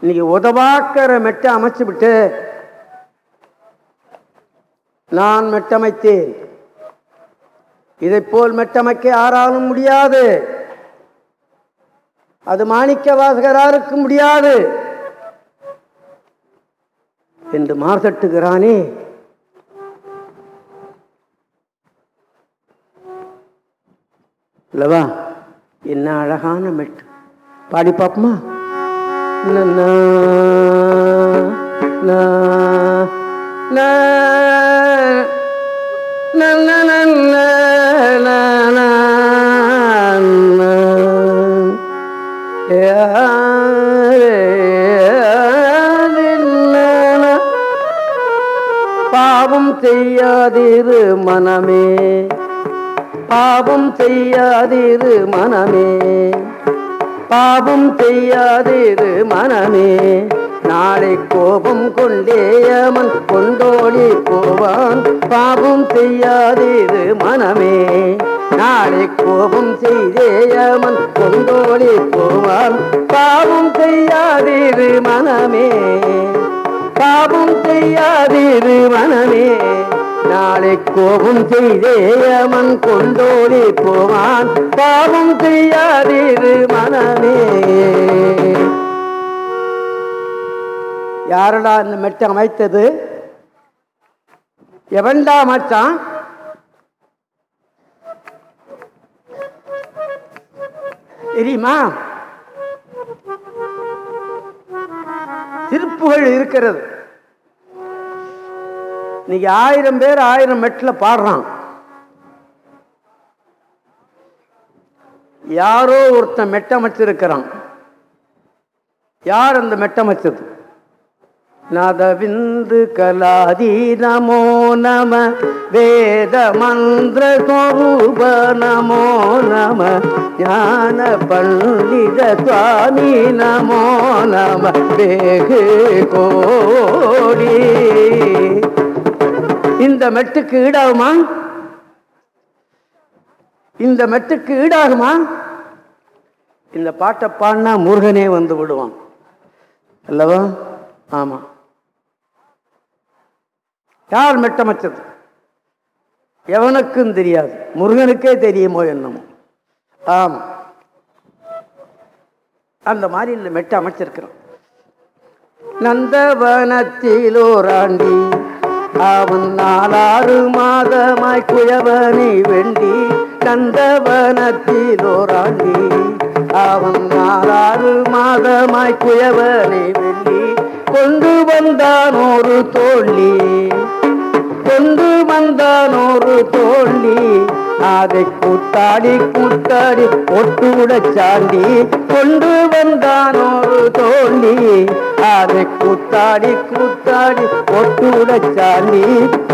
இன்னைக்கு உதவாக்கிற மெட்டை அமைச்சு விட்டு நான் மெட்டமைத்தேன். இதை போல் மெட்டமைக்க யாராலும் முடியாது. அது மாணிக்க வாசகராருக்கு முடியாது. என்று மார்த்தட்டுகிறானே இல்லவா என்ன அழகான மெட்டு பாடி பார்ப்போமா பாவம் செய்யாதிரு மனமே பாவம் செய்யாதீரு மனமே. பாவம் செய்யாதீரு மனமே. நாளை கோபம் கொண்டேயமன் கொண்டோடி போவான். பாவம் செய்யாதீரு மனமே. நாளை கோபம் செய்தேயமன் கொண்டோடி போவான். பாவம் செய்யாதீரு மனமே. பாவம் செய்யாதீரு மனமே. நாளை கோபம் செய்தே அமன் கொண்டோடி போவான். பாவம் செய்யாதீரு மனமே. யாரடா இந்த மெட்டை அமைத்தது எவன்டா மச்சான்? தெரியுமா? திருப்புகள் இருக்கிறது. இன்னைக்கு ஆயிரம் பேர் ஆயிரம் மெட்டில் பாடுறான். யாரோ ஒருத்தன் மெட்டமைச்சிருக்கிறான். யார் அந்த மெட்டமைச்சது? நதவிந்து கலாதி நமோ நம வேத மந்திர ஸ்வரூப நமோ நம ஞான பண்டித சுவாமி நமோ நம வேகு கோடி. இந்த மெட்டுக்கு ஈடாகுமா? இந்த மெட்டுக்கு ஈடாகுமா? இந்த பாட்டை பாடினா முருகனே வந்து விடுவான். அல்லவா? ஆமா. யார் மெட்டமைச்சது? எவனுக்கும் தெரியாது. முருகனுக்கே தெரியுமோ என்னமோ. ஆமா. அந்த மாதிரி இந்த மெட்டை அமைச்சிருக்கிறோம் நந்தவனத்திலோராண்டி அவன் நாலாறு மாதமாய் குயவனை வெண்டி கந்தவனத்திலோராண்டி அவன் நாலாறு மாதமாய் குயவனை வெண்டி கொண்டு வந்தான் ஒரு தோழி. கொண்டு வந்தான் ஒரு தோழி. அதை கூத்தாடி கூத்தாடி ஒட்டுட சாண்டி கொண்டு வந்தான் ஒரு தோழி அதை கூத்தாடி கூத்தாடி ஒட்டுட சாண்டி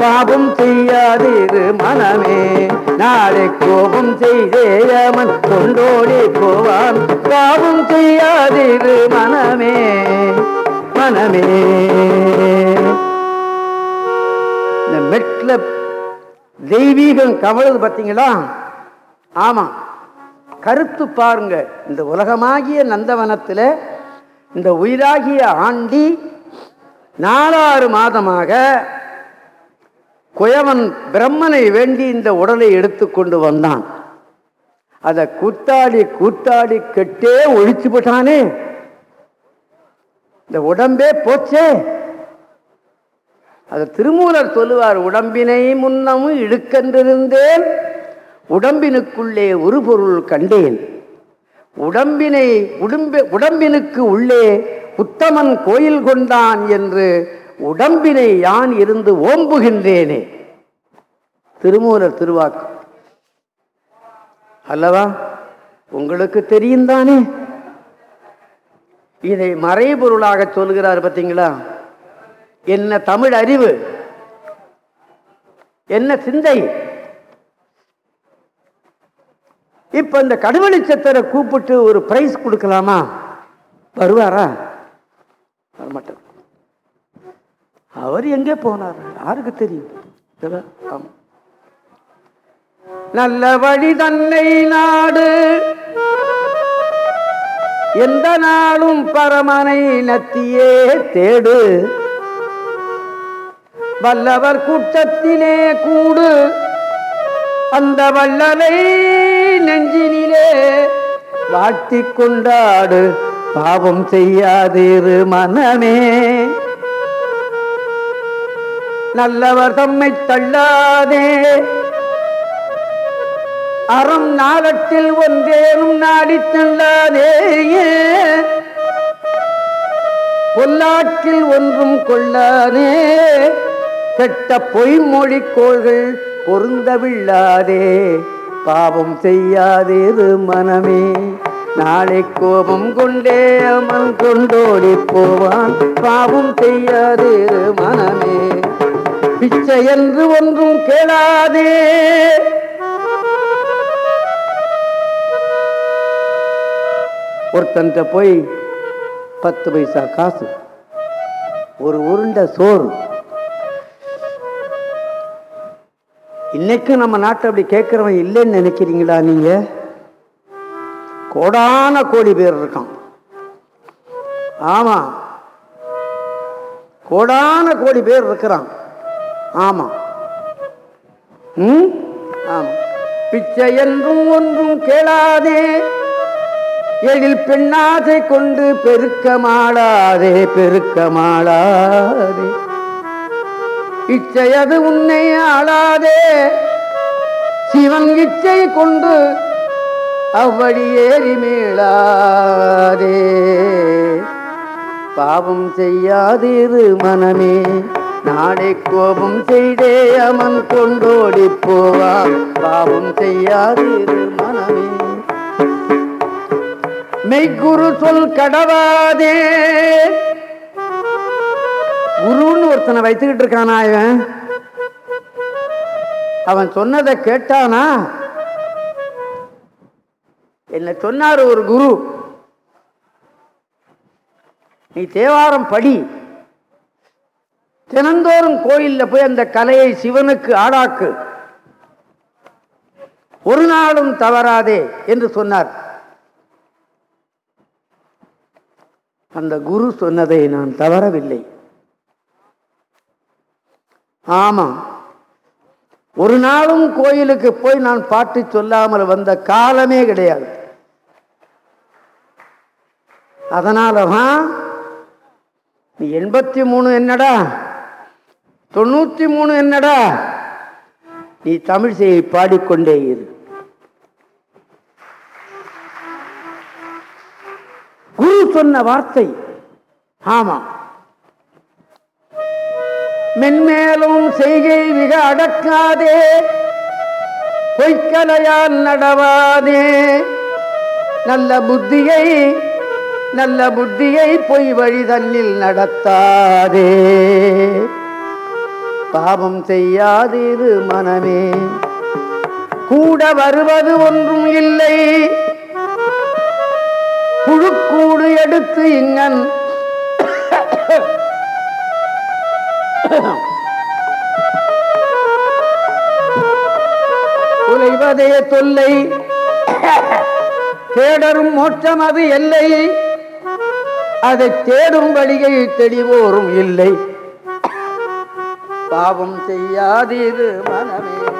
பாவம் செய்யாதிரு மனமே. நாளை கோபம் செய்தேயமன் கொண்டோடி போவான். பாவம் செய்யாதிரு மனமே. மனமே. இந்த மெட்ல தெய்வீகம் கவலது பார்த்தீங்களா? ஆமாம் கருத்து பாருங்க. இந்த உலகமாகிய நந்தவனத்தில் இந்த உயிராகிய ஆண்டி நாலாறு மாதமாக குயவன் பிரம்மனை வேண்டி இந்த உடலை எடுத்து கொண்டு வந்தான். அதை கூத்தாடி கூத்தாடி கெட்டே ஒழிச்சு போட்டானே. இந்த உடம்பே போச்சே. அது திருமூலர் சொல்லுவார் உடம்பினை முன்னமும் இடுக்கென்றிருந்தேன் உடம்பினுக்குள்ளே ஒரு பொருள் கண்டேன். உடம்பினை உடம்பு உடம்பினுக்கு உள்ளே உத்தமன் கோயில் கொண்டான் என்று உடம்பினை யான் இருந்து ஓம்புகின்றேனே. திருமூலர் திருவாக்கு. அல்லவா? உங்களுக்கு தெரியும் தானே இதை மறைபொருளாக சொல்கிறார் பார்த்தீங்களா என்ன தமிழ் அறிவு? என்ன சிந்தை? இப்ப இந்த கடவுளிச்சத்தரை கூப்பிட்டு ஒரு பிரைஸ் கொடுக்கலாமா? வருவாரா? வரமாட்டார். அவர் எங்கே போனார்? யாருக்கு தெரியும்? ஆமா. நல்ல வழி தன்னை நாடு. எந்த நாளும் பரமனை நத்தியே தேடு. வல்லவர் கூட்டத்திலே கூடு. அந்த வல்லலை நெஞ்சினிலே வாழ்த்தி கொண்டாடு. பாவம் செய்யாதிரு மனமே. நல்லவர் தம்மை தள்ளாதே. அறம் நாளத்தில் ஒன்றேனும் நாடி தள்ளாதேயே பொல்லாற்றில் ஒன்றும் கொள்ளாதே. கெட்ட பொய்மொழி கோள்கள் பொருந்தவில்லாதே. பாவம் செய்யாதேது மனமே. நாளை கோபம் கொண்டே அமன் கொண்டோடி போவான். பாவம் செய்யாதேது மனமே. பிச்சை என்று ஒன்றும் கேளாதே. ஒருத்தன்ட்ட போய் பத்து பைசா காசு ஒரு உருண்டை சோறு இன்னைக்கும் நம்ம நாட்டை அப்படி கேட்குறவன் இல்லைன்னு நினைக்கிறீங்களா நீங்க? கோடான கோடி பேர் இருக்கான். ஆமா. கோடான கோடி பேர் இருக்கிறான். ஆமா. ம்? ஆமா. பிச்சை என்றும் ஒன்றும் கேளாதே. எழில் பெண்ணாதை கொண்டு பெருக்க மாளாதே பெருக்க இச்சையது உன்னை ஆளாதே. சிவன் இச்சை கொண்டு அவ்வழி ஏறி மீளாதே. பாவம் செய்யாதிரு மனமே நாளை கோபம் செய்தே அமன் கொண்டோடி போவான் பாவம் செய்யாதிரு மனமே. மெய்குரு சொல் கடவாதே. குருன்னு ஒருத்தனை வைத்துக்கிட்டு இருக்கானா இவன்? அவன் சொன்னதை கேட்டானா? என்ன சொன்னார் ஒரு குரு. நீ தேவாரம் படி. தினந்தோறும் கோயில்ல போய் அந்த கலையை சிவனுக்கு ஆடாக்கு. ஒரு நாளும் தவறாதே என்று சொன்னார். அந்த குரு சொன்னதை நான் தவறவில்லை. ஆமாம் ஒரு நாளும் கோயிலுக்கு போய் நான் பாட்டு சொல்லாமல் வந்த காலமே கிடையாது. அதனாலதான் நீ எண்பத்தி மூணு என்னடா? தொண்ணூத்தி மூணு என்னடா? நீ தமிழ் செய்தி பாடிக்கொண்டே இரு. குரு சொன்ன வார்த்தை. ஆமா. மென்மேலும் செய்கை மிக அடக்காதே. பொய்க்கலையால் நடவாதே. நல்ல புத்தியை நல்ல புத்தியை பொய் வழி தன்னில் நடத்தாதே. பாவம் செய்யாதிரு மனமே. கூட வருவது ஒன்றும் இல்லை. புழுக்கூடு எடுத்து இங்கன் உழைவதே தொல்லை. தேடரும் மோட்சம் அது எல்லை. அதை தேடும் வழியை தெளிவோரும் இல்லை. பாவம் செய்யாதீர் மனமே.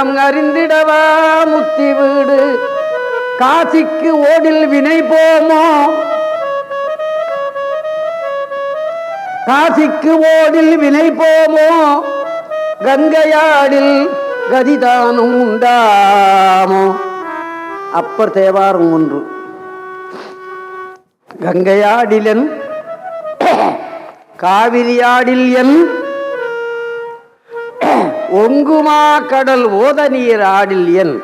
மனம் அறிந்திடவா முத்தி வீடு? காசிக்கு ஓடில் வினை போமோ? காசிக்கு ஓடில் வினை போமோ? கங்கையாடில் கதிதானும் உண்டாமோ? அப்பர் தேவாரம் ஒன்று. கங்கையாடிலன் காவிரியாடில் என் ஒங்குமா கடல் ஓத நீர் ஆடில் என்.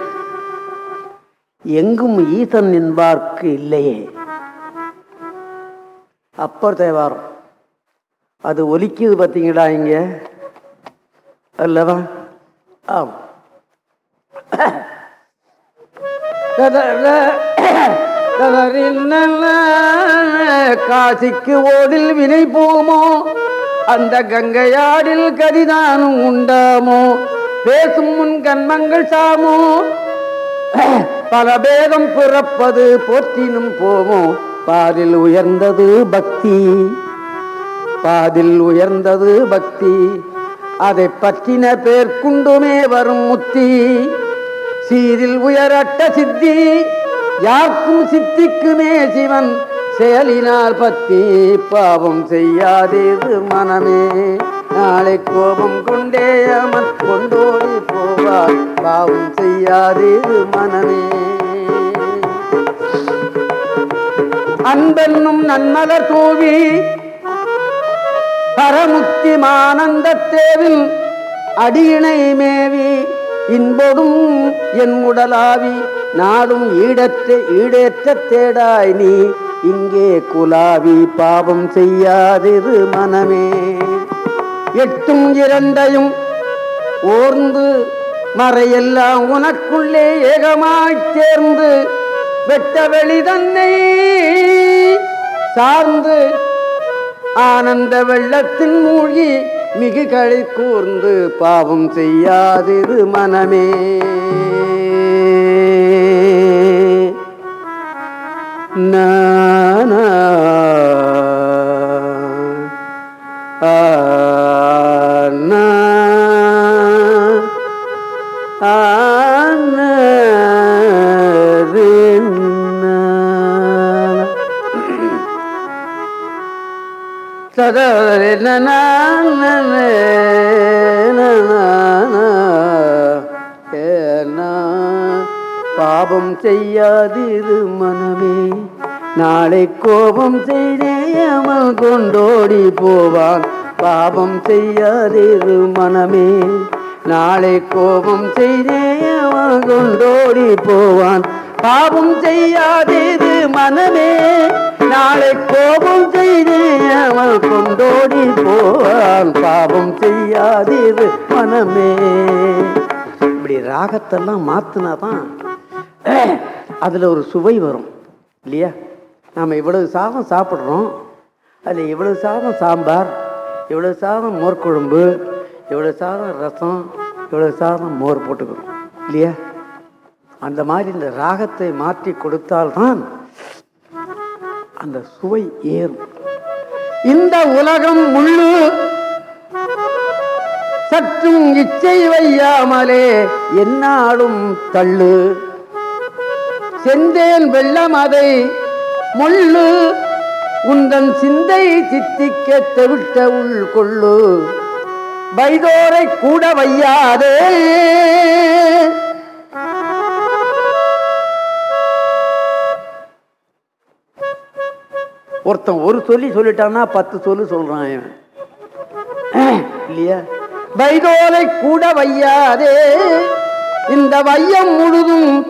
எங்கும் ஈசன் என்பார்க்கு இல்லையே. அப்பர் தேவாரம். அது ஒலிக்குது பார்த்தீங்களா இங்க? அல்லவா? ஆம். காசிக்கு ஓடில் வினை போமோ? அந்த கங்கையாடில் கதிதானும் உண்டாமோ? பேசும் முன் கண்மங்கள் சாமோ? பல பேதம் பிறப்பது போற்றினும் போமோ? பாதில் உயர்ந்தது பக்தி. பாதில் உயர்ந்தது பக்தி. அதை பற்றின பேர்க்குண்டுமே வரும் முத்தி. சீரில் உயரட்ட சித்தி யாருக்கும் சித்திக்குமே சிவன். செயலினால் பத்தி பாவம் செய்யாதேது மனமே. நாளை கோபம் கொண்டே அமன் கொண்டோடி போவார். பாவம் செய்யாதேது மனமே. அன்பென்னும் நன்மலர் தூவி பரமுக்தி மானந்த தேவில் அடியினை மேவி இன்பொடும் என் உடலாவி நாடும் ஈடற்ற ஈடேற்ற தேடாய் நீ. இங்கே குலாவி பாவம் செய்யாதிரு மனமே. எட்டும் இரண்டையும் ஓர்ந்து மறையெல்லாம் உனக்குள்ளே ஏகமாய்ச் சேர்ந்து வெட்ட வெளி தன்னை சார்ந்து ஆனந்த வெள்ளத்தின் மூழ்கி மிகு களி கூர்ந்து பாவம் செய்யாதிரு மனமே. நானா ஆ, நா, ஆ, பாபம் செய்யாதிரு மனமே. நாளை கோபம் செய்தேயமல் கொண்டோடி போவான். பாபம் செய்யாதிரு மனமே. நாளை கோபம் செய்தேயமல் கொண்டோடி போவான். பாபம் செய்யாதிரு மனமே. நாளை கோபம் செய்தேயமல் கொண்டோடி போவான். பாபம் செய்யாதிரு மனமே. இப்படி ராகத்தெல்லாம் மாத்தினாதான் அதில் ஒரு சுவை வரும் இல்லையா? நாம் இவ்வளவு சாதம் சாப்பிட்றோம் அதில் இவ்வளவு சாதம் சாம்பார் இவ்வளவு சாதம் மோர் குழம்பு இவ்வளவு சாதம் ரசம் இவ்வளவு சாதம் மோர் போட்டுக்கிறோம் இல்லையா? அந்த மாதிரி இந்த ராகத்தை மாற்றி கொடுத்தால்தான் அந்த சுவை ஏறும். இந்த உலகம் முள்ளு சற்றும் இச்சை வையாமலே என்னாலும் தள்ளு. செந்தேன் வெள்ளம் அதை முள்ளு. உந்தன் சிந்தை சித்திக்க தெவிட்ட உள் கொள்ளு. வைதோரை கூட வையாதே. ஒருத்தன் ஒரு சொல்லி சொல்லிட்டான்னா பத்து சொல்லு சொல்றான் இல்லையா? வைதோலை கூட வையாதே. இந்த வையம் முழுதும்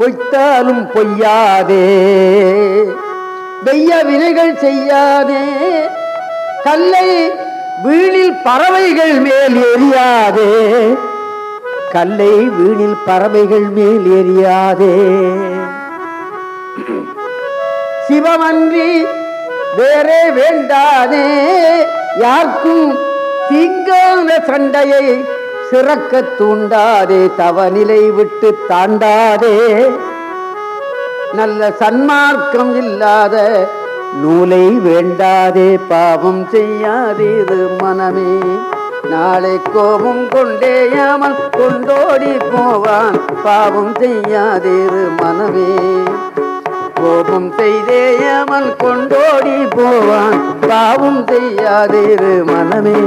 பொய்த்தாலும் பொய்யாதே. வெய்ய வினைகள் செய்யாதே. கல்லை வீணில் பறவைகள் மேல் எரியாதே கல்லை வீணில் பறவைகள் மேல் எரியாதே சிவமன்றி வேறே வேண்டாதே. யாருக்கும் தீங்கான சண்டையை சிறக்க தூண்டாதே தவநிலை விட்டு தாண்டாதே. நல்ல சன்மார்க்கம் இல்லாத நூலை வேண்டாதே பாவம் செய்யாதீது மனமே நாளை கோபம் கொண்டேயாமல் கொண்டோடி போவான் பாவம் செய்யாதீது மனமே கோபம் செய்தேயாமல் கொண்டோடி போவான் பாவம் செய்யாதீரு மனமே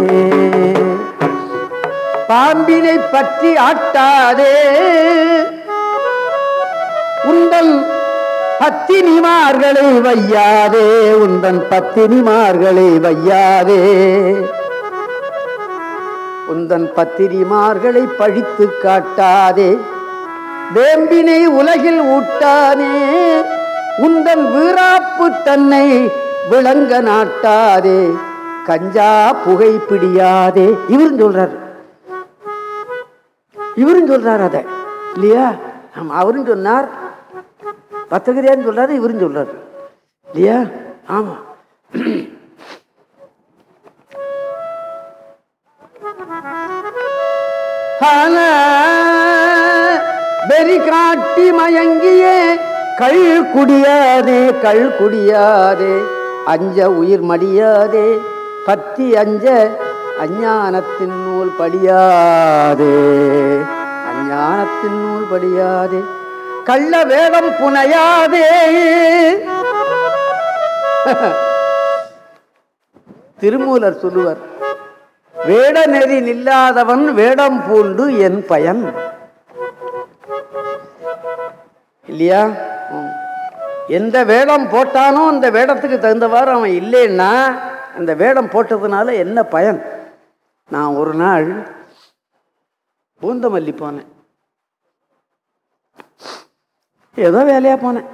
பாம்பினை பற்றி ஆட்டாதே. உந்தன் பத்தினிமார்களை வையாதே. உந்தன் பத்தினிமார்களை வையாதே. உந்தன் பத்திரிமார்களை பழித்து காட்டாதே. வேம்பினை உலகில் ஊட்டானே உந்தன் வீராப்பு தன்னை விளங்க நாட்டாதே. கஞ்சா புகை பிடியாதே. இவர் சொல்றார். இவரும் சொல்றார் அதை. இல்லையா? ஆமாம் அவரும் சொன்னார். பத்தகிரியான்னு சொல்றாரு இவரும் சொல்றாரு. இல்லையா? ஆமா. வெறி காட்டி மயங்கியே கள் குடியாதே கள் குடியாதே அஞ்ச உயிர் மடியாதே பத்தி அஞ்ச அஞ்ஞானத்தின் நூல் படியாதே. அஞ்ஞானத்தின் நூல் படியாதே. கள்ள வேடம் புனையாதே. திருமூலர் சொல்லுவர் வேட நெறி நில்லாதவன் வேடம் பூண்டு என் பயன். இல்லையா? எந்த வேடம் போட்டானோ அந்த வேடத்துக்கு தகுந்தவாறு அவன் இல்லைன்னா அந்த வேடம் போட்டதுனால என்ன பயன்? நான் ஒரு நாள் பூந்தமல்லி போனேன். ஏதோ வேலையாக போனேன்.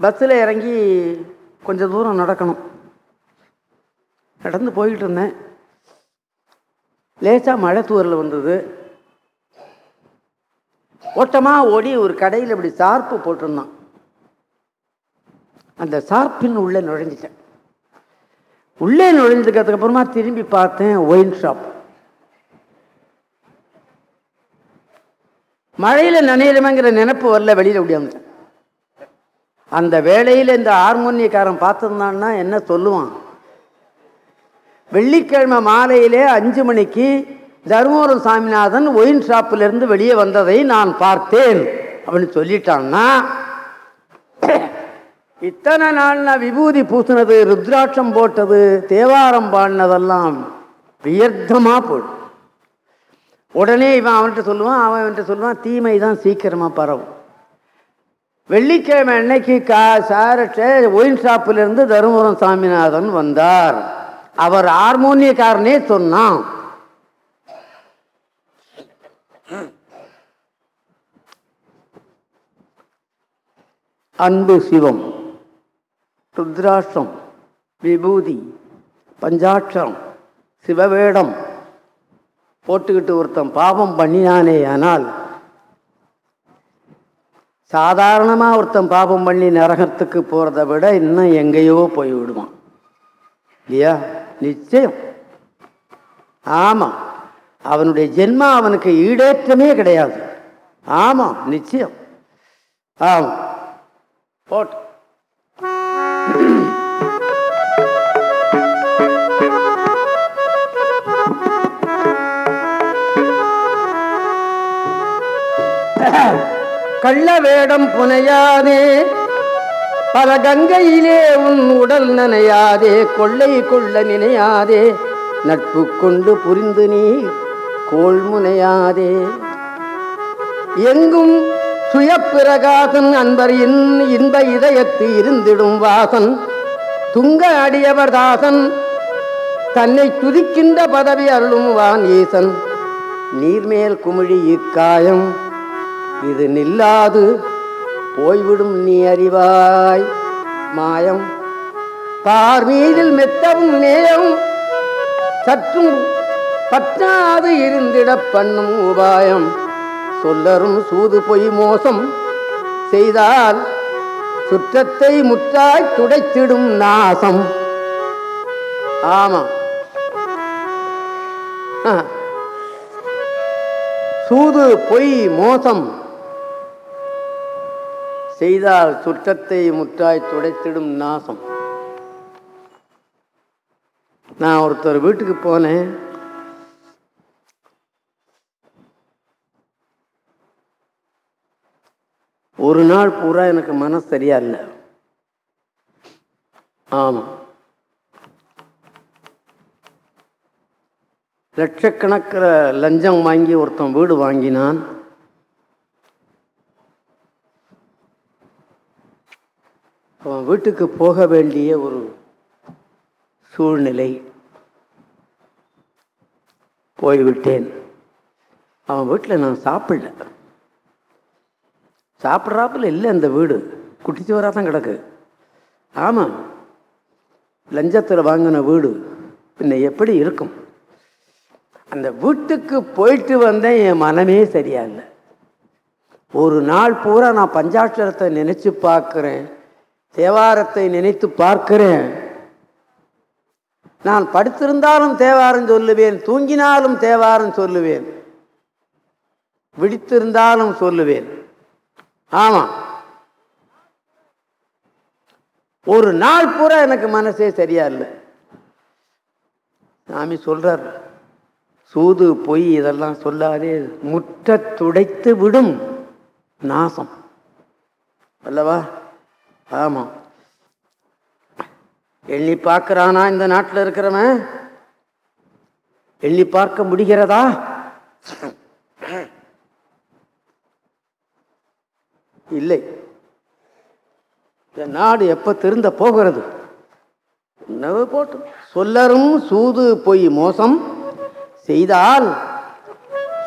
பஸ்ஸில் இறங்கி கொஞ்சம் தூரம் நடக்கணும். நடந்து போய்கிட்டு இருந்தேன். லேசாக மழை தூரில் வந்தது. ஓட்டமாக ஓடி ஒரு கடையில் இப்படி சார்ப்பு போட்டிருந்தான். அந்த சார்பின் உள்ளே நுழைஞ்சிட்டேன். உள்ளே நுழைஞ்சதுக்கு அப்புறமா திரும்பி பார்த்தேன் ஒயின் ஷாப். மழையில் நனையிலுமேங்கிற நினப்பு வரல வெளியில் ஓடியாந்துட்டேன் அந்த வேளையில் இந்த ஹார்மோனியக்காரன் பார்த்துருந்தான்னா என்ன சொல்லுவான்? வெள்ளிக்கிழமை மாலையிலே அஞ்சு மணிக்கு தருமபுரம் சாமிநாதன் ஒயின் ஷாப்பிலிருந்து வெளியே வந்ததை நான் பார்த்தேன் அப்படின்னு சொல்லிட்டான்னா இத்தனை நாள்னா விபூதி பூசினது ருத்ராட்சம் போட்டது தேவாரம் பாடினதெல்லாம் வியர்த்தமாக போடும் உடனே இவன் அவன்கிட்ட சொல்லுவான் அவன் அவன்கிட்ட சொல்லுவான் தீமை தான் சீக்கிரமாக பரவும். வெள்ளிக்கிழமை அன்னைக்கு கா சாரட்ட ஒயின் ஷாப்பிலிருந்து தருமபுரம் சாமிநாதன் வந்தார். அவர் ஹார்மோனியக்காரனே சொன்னான். அன்பு சிவம். ருத்ராட்சம் விபூதி பஞ்சாட்சரம் சிவவேடம் போட்டுக்கிட்டு ஒருத்தன் பாவம் பண்ணினானே ஆனால் சாதாரணமாக ஒருத்தன் பாபம் பண்ணி நரகத்துக்கு போகிறத விட இன்னும் எங்கேயோ போய் விடுவான். இல்லையா? நிச்சயம். ஆமாம் அவனுடைய ஜென்மா அவனுக்கு ஈடேற்றமே கிடையாது. ஆமாம் நிச்சயம். ஆமாம் போட்டு கள்ள வேடம் புனையாதே பல கங்கையிலே உன் உடல் நனையாதே கொள்ளை கொள்ள நினையாதே நட்பு கொண்டு புரிந்து நீ கோள் முனையாதே. எங்கும் சுயப்பிரகாசன் அன்பர் இன் இன்ப இதயத்து இருந்திடும் வாசன். துங்க அடியவர் தாசன் தன்னை துதிக்கின்ற பதவி அருளும் வான் ஈசன். நீர்மேல் குமிழி இக்காயம் இது நில்லாது போய்விடும் நீ அறிவாய் மாயம். பார் மீதில் மெத்தவும் நேயம் சற்றும் பற்றாது இருந்திட பண்ணும் உபாயம். சொல்லரும் சூது பொய் மோசம் செய்தால் சுற்றத்தை முற்றாய் துடைத்திடும் நாசம். ஆமாம் சூது பொய் மோசம் செய்தால் சுற்றத்தை முற்றாய் துடைத்திடும் நாசம். நான் ஒருத்தர் வீட்டுக்கு போனேன். ஒரு நாள் பூரா எனக்கு மனசு சரியா இல்லை ஆமாம் லட்சக்கணக்கில் லஞ்சம் வாங்கி ஒருத்தன் வீடு வாங்கினான். அவன் வீட்டுக்கு போக வேண்டிய ஒரு சூழ்நிலை. போய்விட்டேன். அவன் வீட்டில் நான் சாப்பிடல. சாப்பிட்றாப்புல இல்லை அந்த வீடு. குட்டிச்சுவராக தான் கிடக்கு. ஆமாம் லஞ்சத்தில் வாங்கின வீடு பின்ன எப்படி இருக்கும்? அந்த வீட்டுக்கு போயிட்டு வந்தேன் என் மனமே சரியா இல்லை ஒரு நாள் பூரா நான் பஞ்சாட்சரத்தை நினச்சி பார்க்குறேன். தேவாரத்தை நினைத்து பார்க்கிறேன். நான் படுத்திருந்தாலும் தேவாரம் சொல்லுவேன் தூங்கினாலும் தேவாரம் சொல்லுவேன். விழித்திருந்தாலும் சொல்லுவேன். ஆமாம் ஒரு நாள் பூரா எனக்கு மனசே சரியா இல்லை சாமி சொல்றார் சூது பொய் இதெல்லாம் சொல்லாதே முற்ற துடைத்து விடும் நாசம். அல்லவா? ஆமாம் எண்ணி பார்க்கிறானா இந்த நாட்டில் இருக்கிறவன்? எண்ணி பார்க்க முடிகிறதா? இல்லை. இந்த நாடு எப்போ திருந்த போகிறது? என்னவோ போட்டு. சொல்லரும் சூது பொய் மோசம். செய்தால்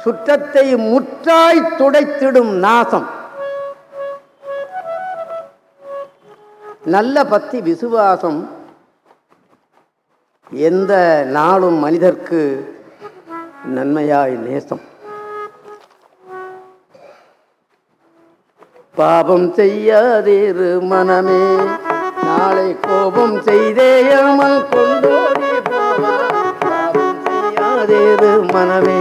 சுற்றத்தை முற்றாய் துடைத்திடும் நாசம். நல்ல பக்தி விசுவாசம் எந்த நாளும் மனிதர்க்கு நன்மையாய் நேசம். பாபம் செய்யாதீரு மனமே நாளை கோபம் செய்தேயாமல் கொண்டோடி பாபம். பாவம் செய்யாதீரு மனமே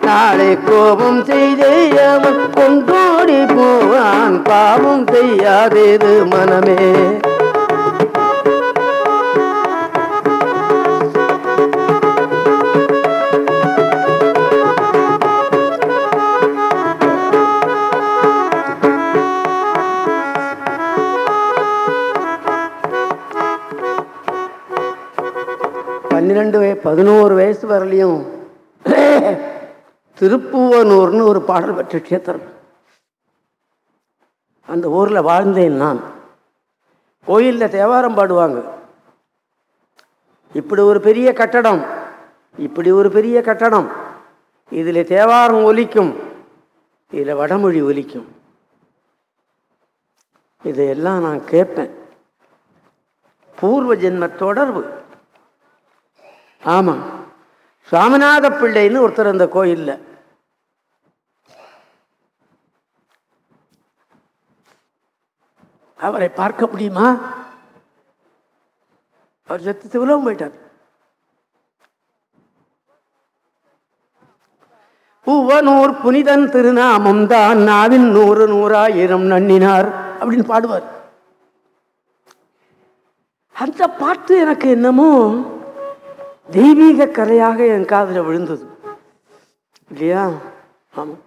நாளை கோபம் செய்தேயாமல் கொண்டோடி போவான். பாவம் செய்யாதீரு மனமே பன்னிரெண்டு வய பதினோரு வயசு வரலையும். திருப்புவனூர்னு ஒரு பாடல் பெற்ற க்ஷேத்திரம் அந்த ஊரில் வாழ்ந்தேன் நான். கோயிலில் தேவாரம் பாடுவாங்க. இப்படி ஒரு பெரிய கட்டடம் இப்படி ஒரு பெரிய கட்டடம். இதில் தேவாரம் ஒலிக்கும் இதில் வடமொழி ஒலிக்கும். இதையெல்லாம் நான் கேட்பேன். பூர்வ ஜென்ம தொடர்பு. ஆமாம் சுவாமிநாத பிள்ளைன்னு ஒருத்தர் அந்த கோயில்ல. அவரை பார்க்க முடியுமா? அவர் செத்து சிவலவும் போயிட்டார். பூவனூர் புனிதன் திருநாமம் தான் நாவின் நூறு நூறாயிரம் நன்னினார் அப்படின்னு பாடுவார். அந்த பாட்டு எனக்கு என்னமோ தெய்வீக கலையாக என் காதில் விழுந்தது. இல்லையா? ஆமாம்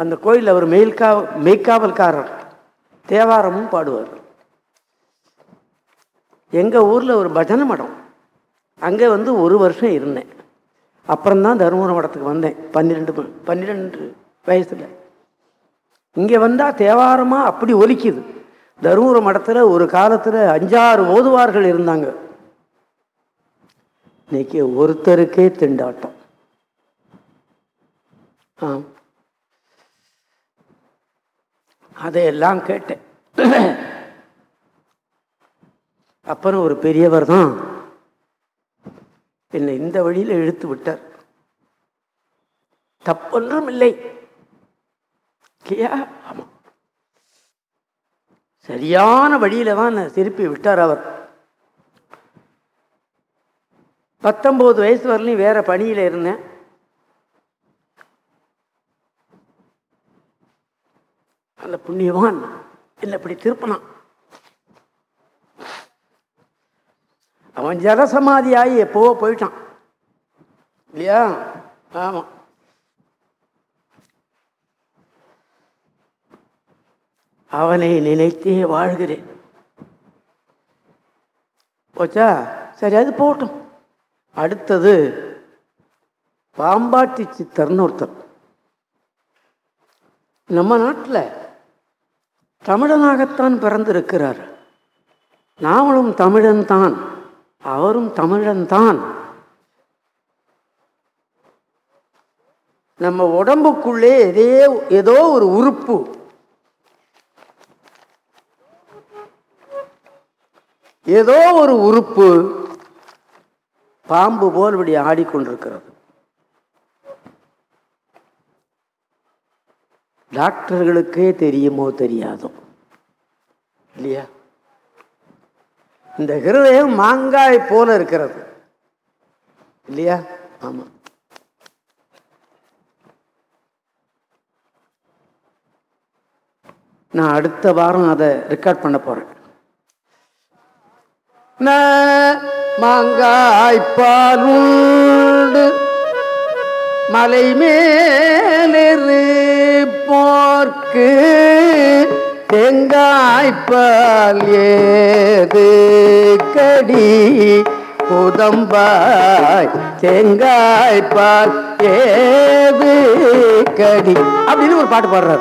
அந்த கோயில் அவர் மெயில்கா மெய்க்காவல்காரர் தேவாரமும் பாடுவார். எங்கள் ஊரில் ஒரு பஜனை மடம். அங்கே வந்து ஒரு வருஷம் இருந்தேன். அப்புறம்தான் தருமபுரம் மடத்துக்கு வந்தேன். பன்னிரெண்டு பன்னிரெண்டு வயசில். இங்கே வந்தால் தேவாரமாக அப்படி ஒலிக்குது. தருமபுரம் மடத்தில் ஒரு காலத்தில் அஞ்சாறு ஓதுவார்கள் இருந்தாங்க. இன்னைக்கு ஒருத்தருக்கே திண்டாட்டம். ஆ அதையெல்லாம் கேட்டேன். அப்புறம் ஒரு பெரியவர் தான் என்னை இந்த வழியில் இழுத்து விட்டார். தப்பொன்றும் இல்லை. கியா? ஆமாம் சரியான வழியில தான் திருப்பி விட்டார் அவர். பத்தொன்பது வயசு வரலையும் வேற பணியில இருந்தேன். அந்த புண்ணியவான். என்ன இப்படி திருப்பினான். அவன் ஜலசமாதியாகி எப்போவோ போயிட்டான். இல்லையா? ஆமாம் அவனை நினைத்தே வாழ்கிறேன். போச்சா? சரி அது போகட்டும். அடுத்தது பாம்பாட்டி சித்தர்னு ஒருத்தர் நம்ம நாட்டில் தமிழனாகத்தான் பிறந்திருக்கிறார். நாமளும் தமிழன்தான். அவரும் தமிழன்தான். நம்ம உடம்புக்குள்ளே ஏதே ஏதோ ஒரு உறுப்பு. ஏதோ ஒரு உறுப்பு பாம்பு போல் இப்படி ஆடிக்கொண்டிருக்கிறது. டாக்டர்களுக்கே தெரியுமோ தெரியாதோ? இல்லையா? இந்த ஹிருதயம் மாங்காய் போல இருக்கிறது. இல்லையா? ஆமா. நான் அடுத்த வாரம் அதை ரெக்கார்ட் பண்ண போறேன். ந மலை பாலுண்டு மலை மேலிருப்போர்க்கு தேங்காய்ப்பால் ஏது கடி? புதம்பாய் தேங்காய்ப்பால் ஏது கடி? அப்படின்னு ஒரு பாட்டு பாடுறார்.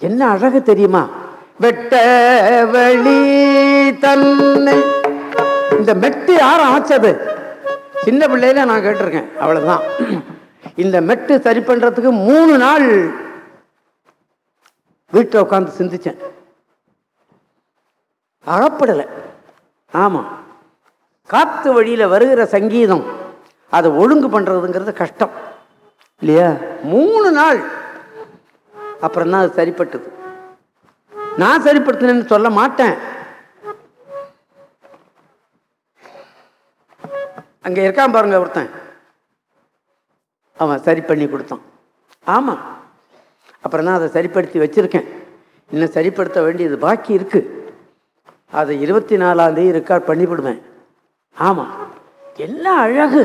என்ன அழகு தெரியுமா? வெட்ட வழி தன்னை. இந்த மெட்டு யார் அமைச்சது சின்ன பிள்ளையில நான் கேட்டிருக்கேன் அவ்வளவுதான். இந்த மெட்டு சரி பண்றதுக்கு மூணு நாள் வீட்டில் உட்காந்து சிந்திச்சேன். அகப்படலை. ஆமா. காத்து வழியில வருகிற சங்கீதம் அதை ஒழுங்கு பண்றதுங்கிறது கஷ்டம். இல்லையா? மூணு நாள். அப்புறம் தான் அது சரிப்பட்டது. நான் சரிப்படுத்தினேன்னு சொல்ல மாட்டேன். அங்கே இருக்கான் பாருங்க ஒருத்தன். அவன் சரி பண்ணி கொடுத்தான். ஆமாம் அப்புறம் தான் அதை சரிப்படுத்தி வச்சுருக்கேன். இன்னும் சரிப்படுத்த வேண்டியது பாக்கி இருக்கு. அதை இருபத்தி நாலாந்தேதி ரெக்கார்ட் பண்ணிவிடுவேன் ஆமாம் என்ன அழகு.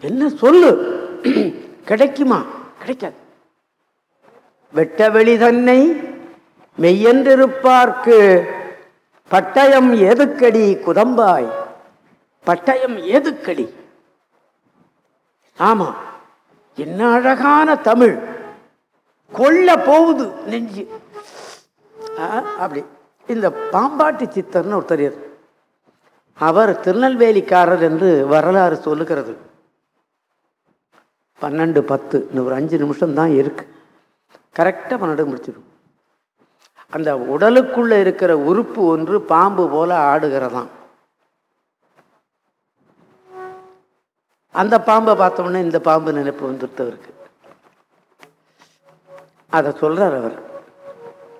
என்ன சொல்லு. கிடைக்குமா? கிடைக்காது. வெட்ட வெளி தன்னை மெய்யென்றிருப்பார்க்கு பட்டயம் எதுக்கடி குதம்பாய்? பட்டயம் எதுக்கடி ஆமா என்ன அழகான தமிழ். கொல்ல போகுது நெஞ்சு. ஆ, அப்படி. இந்த பாம்பாட்டி சித்தர்னு ஒருத்தர் அவர் திருநெல்வேலிக்காரர் என்று வரலாறு சொல்லுகிறது. பன்னெண்டு பத்து இன்னும் ஒரு அஞ்சு நிமிஷம் தான் இருக்கு. கரெக்டாக பன்னெண்டு முடிச்சிடும் அந்த உடலுக்குள்ளே இருக்கிற உறுப்பு ஒன்று பாம்பு போல ஆடுகிறதாம். அந்த பாம்பை பார்த்தோம்னா இந்த பாம்பு நினைப்பு வந்துட்டு அவருக்கு அதை சொல்றார் அவர்.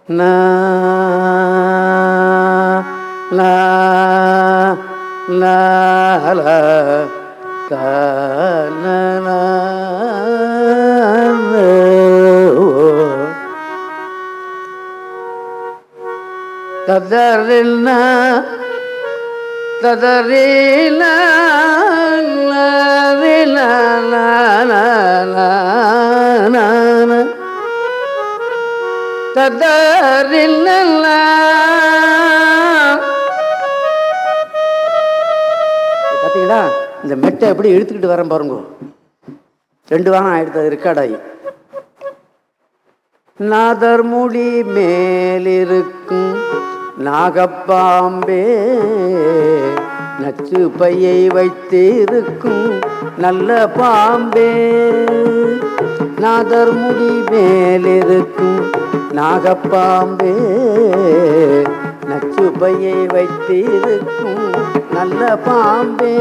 நா, லா, லா, பார்த்தீங்களா இந்த மெட்டை எப்படி இழுத்துக்கிட்டு வரேன் பாருங்க. ரெண்டு வாரம் ஆயிடுத்து ரெக்கார்ட் ஆகி. நாதர்முடி மேலிருக்கும். நாகப்பாம்பே நச்சு பையை வைத்திருக்கும் நல்ல பாம்பே. நாதர் முடி மேலிருக்கும் நாகப்பாம்பே நச்சு பையை வைத்திருக்கும் நல்ல பாம்பே.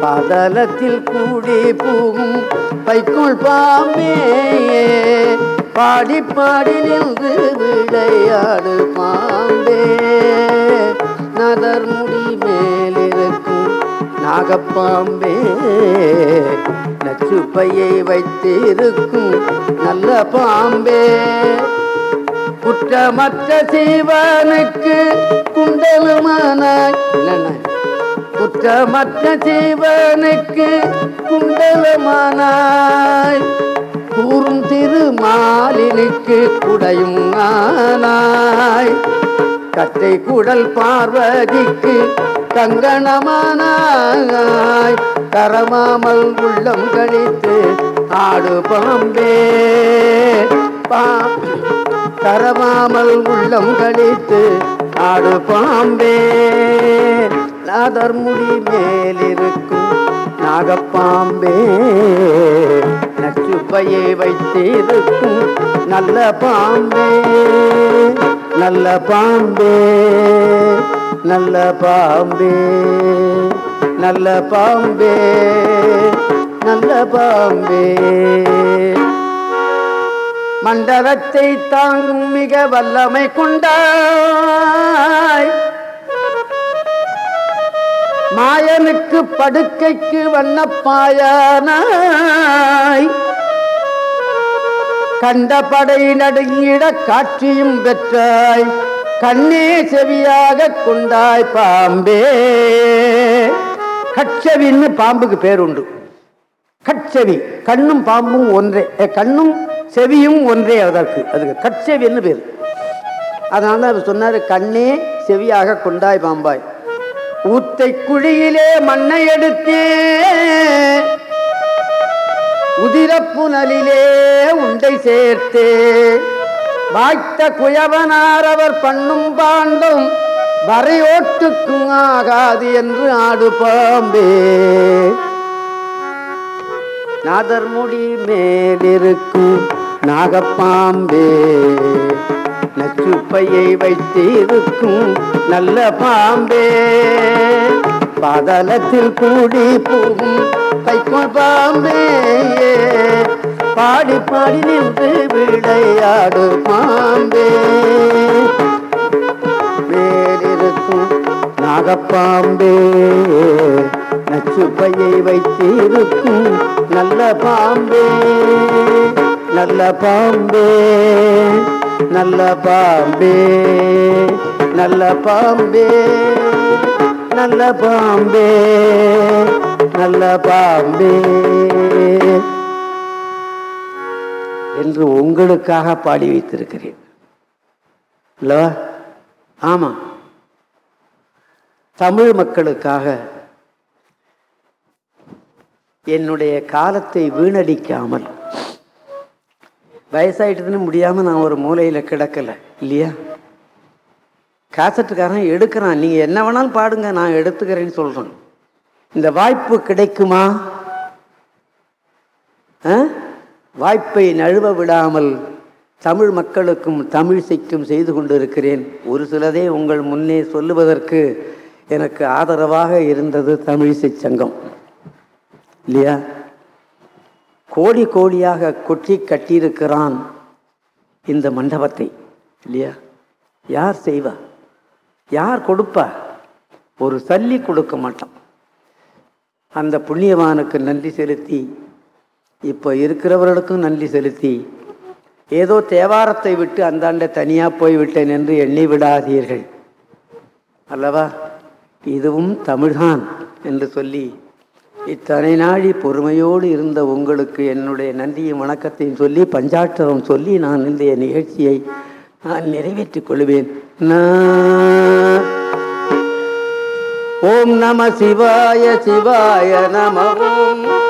பாதலத்தில் கூடி போகும் பைக்குள் பாம்பே பாடி பாடி நின்று விளையாடு பாம்பே நதர்முடி மேலிருக்கும் நாகப்பாம்பே. நச்சு பையை வைத்திருக்கும் நல்ல பாம்பே. குற்றமற்ற சிவனுக்கு குண்டலுமானாய். குற்றமற்ற சிவனுக்கு குண்டலுமானாய். கூறும் திருமாலினுக்கு உடையும் ஆனாய் கத்தை குடல் பார்வதிக்கு கங்கணமானாய் கரமாமல் உள்ளம் கழித்து ஆடு பாம்பே. பா கரமாமல் உள்ளம் கழித்து ஆடு பாம்பே. நாதர்முடி மேலிருக்கும் நாகப்பாம்பே. நச்சுப்பையை வைத்திருக்கும் நல்ல பாம்பே நல்ல பாம்பே நல்ல பாம்பே நல்ல பாம்பே நல்ல பாம்பே. மண்டலத்தை தாங்கும் மிக வல்லமை கொண்டாய். மாயனுக்கு படுக்கைக்கு வண்ணப்பாயனாய். கண்ட படை நடுங்கிட காட்சியும் பெற்றாய். கண்ணே செவியாக கொண்டாய் பாம்பே. கட்சவின்னு பாம்புக்கு பேருண்டு. கட்செவி கண்ணும் பாம்பும் ஒன்றே. கண்ணும் செவியும் ஒன்றே அதற்கு. அதுக்கு கட்செவின்னு பேர். அதனால அவர் சொன்னார் கண்ணே செவியாக கொண்டாய் பாம்பாய். ஊத்தை குழியிலே மண்ணை எடுத்தே உதிரப்புனலிலே உண்டை சேர்த்தே. வாய்த்த குயவனார் அவர் பண்ணும் பாண்டும் வரையோட்டுக்கும் ஆகாது என்று ஆடு பாம்பே. நாதர்முடி மேலிருக்கும் நாகப்பாம்பே. நச்சுப்பையை வைத்திருக்கும் நல்ல பாம்பே. பாதாளத்தில் கூடி போகும் கைக்கோள் பாம்பே பாடி பாடி நின்று விளையாடு பாம்பே. வேறிருக்கும் நாகப்பாம்பே. நச்சுப்பையை வைத்திருக்கும் நல்ல பாம்பே. நல்ல பாம்பே. நல்ல பாம்பே நல்ல பாம்பே நல்ல பாம்பே நல்ல பாம்பே. என்று உங்களுக்காக பாடி வைத்திருக்கிறேன். அல்லவா? ஆமா. தமிழ் மக்களுக்காக என்னுடைய காலத்தை வீணடிக்காமல் வயசாயிட்டதுன்னு முடியாம நான் ஒரு மூலையில கிடக்கல இல்லையா? காசட்டுக்காரன் எடுக்கிறான். நீங்க என்ன வேணாலும் பாடுங்க நான் எடுத்துக்கிறேன்னு சொல்றேன். இந்த வாய்ப்பு கிடைக்குமா? ஆ? வாய்ப்பை நழுவ விடாமல் தமிழ் மக்களுக்கும் தமிழிசைக்கும் செய்து கொண்டிருக்கிறேன். ஒரு சிலதே உங்கள் முன்னே சொல்லுவதற்கு எனக்கு ஆதரவாக இருந்தது தமிழிசை சங்கம் இல்லையா? கோடி கோடியாக கொட்டி கட்டியிருக்கிறான் இந்த மண்டபத்தை இல்லையா? யார் செய்வா? யார் கொடுப்பா? ஒரு சல்லி கொடுக்க மாட்டான். அந்த புண்ணியவானுக்கு நன்றி செலுத்தி இப்போ இருக்கிறவர்களுக்கும் நன்றி செலுத்தி ஏதோ தேவாரத்தை விட்டு அந்தாண்ட தனியாக போய் விட்டேன் என்று எண்ணி விடாதீர்கள். அல்லவா? இதுவும் தமிழ்தான் என்று சொல்லி இத்தனை நாழி பொறுமையோடு இருந்த உங்களுக்கு என்னுடைய நன்றியும் வணக்கத்தையும் சொல்லி பஞ்சாட்சரம் சொல்லி நான் இந்த நிகழ்ச்சியை நான் நிறைவேற்றிக் கொள்வேன். நான் ஓம் நம சிவாய சிவாய நம. ஓம்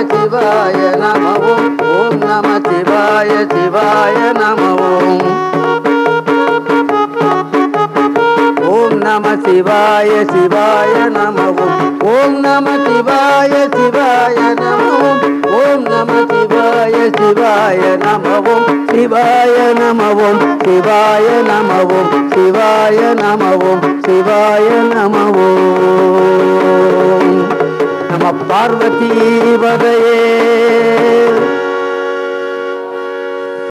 சிவாய சிவாய நம ஓம் ஓம் நம சிவாய சிவாய நம ஓம் ஓம் நம சிவாய சிவாய நம ஓம் நம சிவாய சிவாய நம ஓம் நம சிவாய சிவாய சிவாய நமவோம். சிவாய நமவோம் சிவாய நமவோம். சிவாய நமவோம் சிவாய நமவோம். நம பார்வதி பதையே.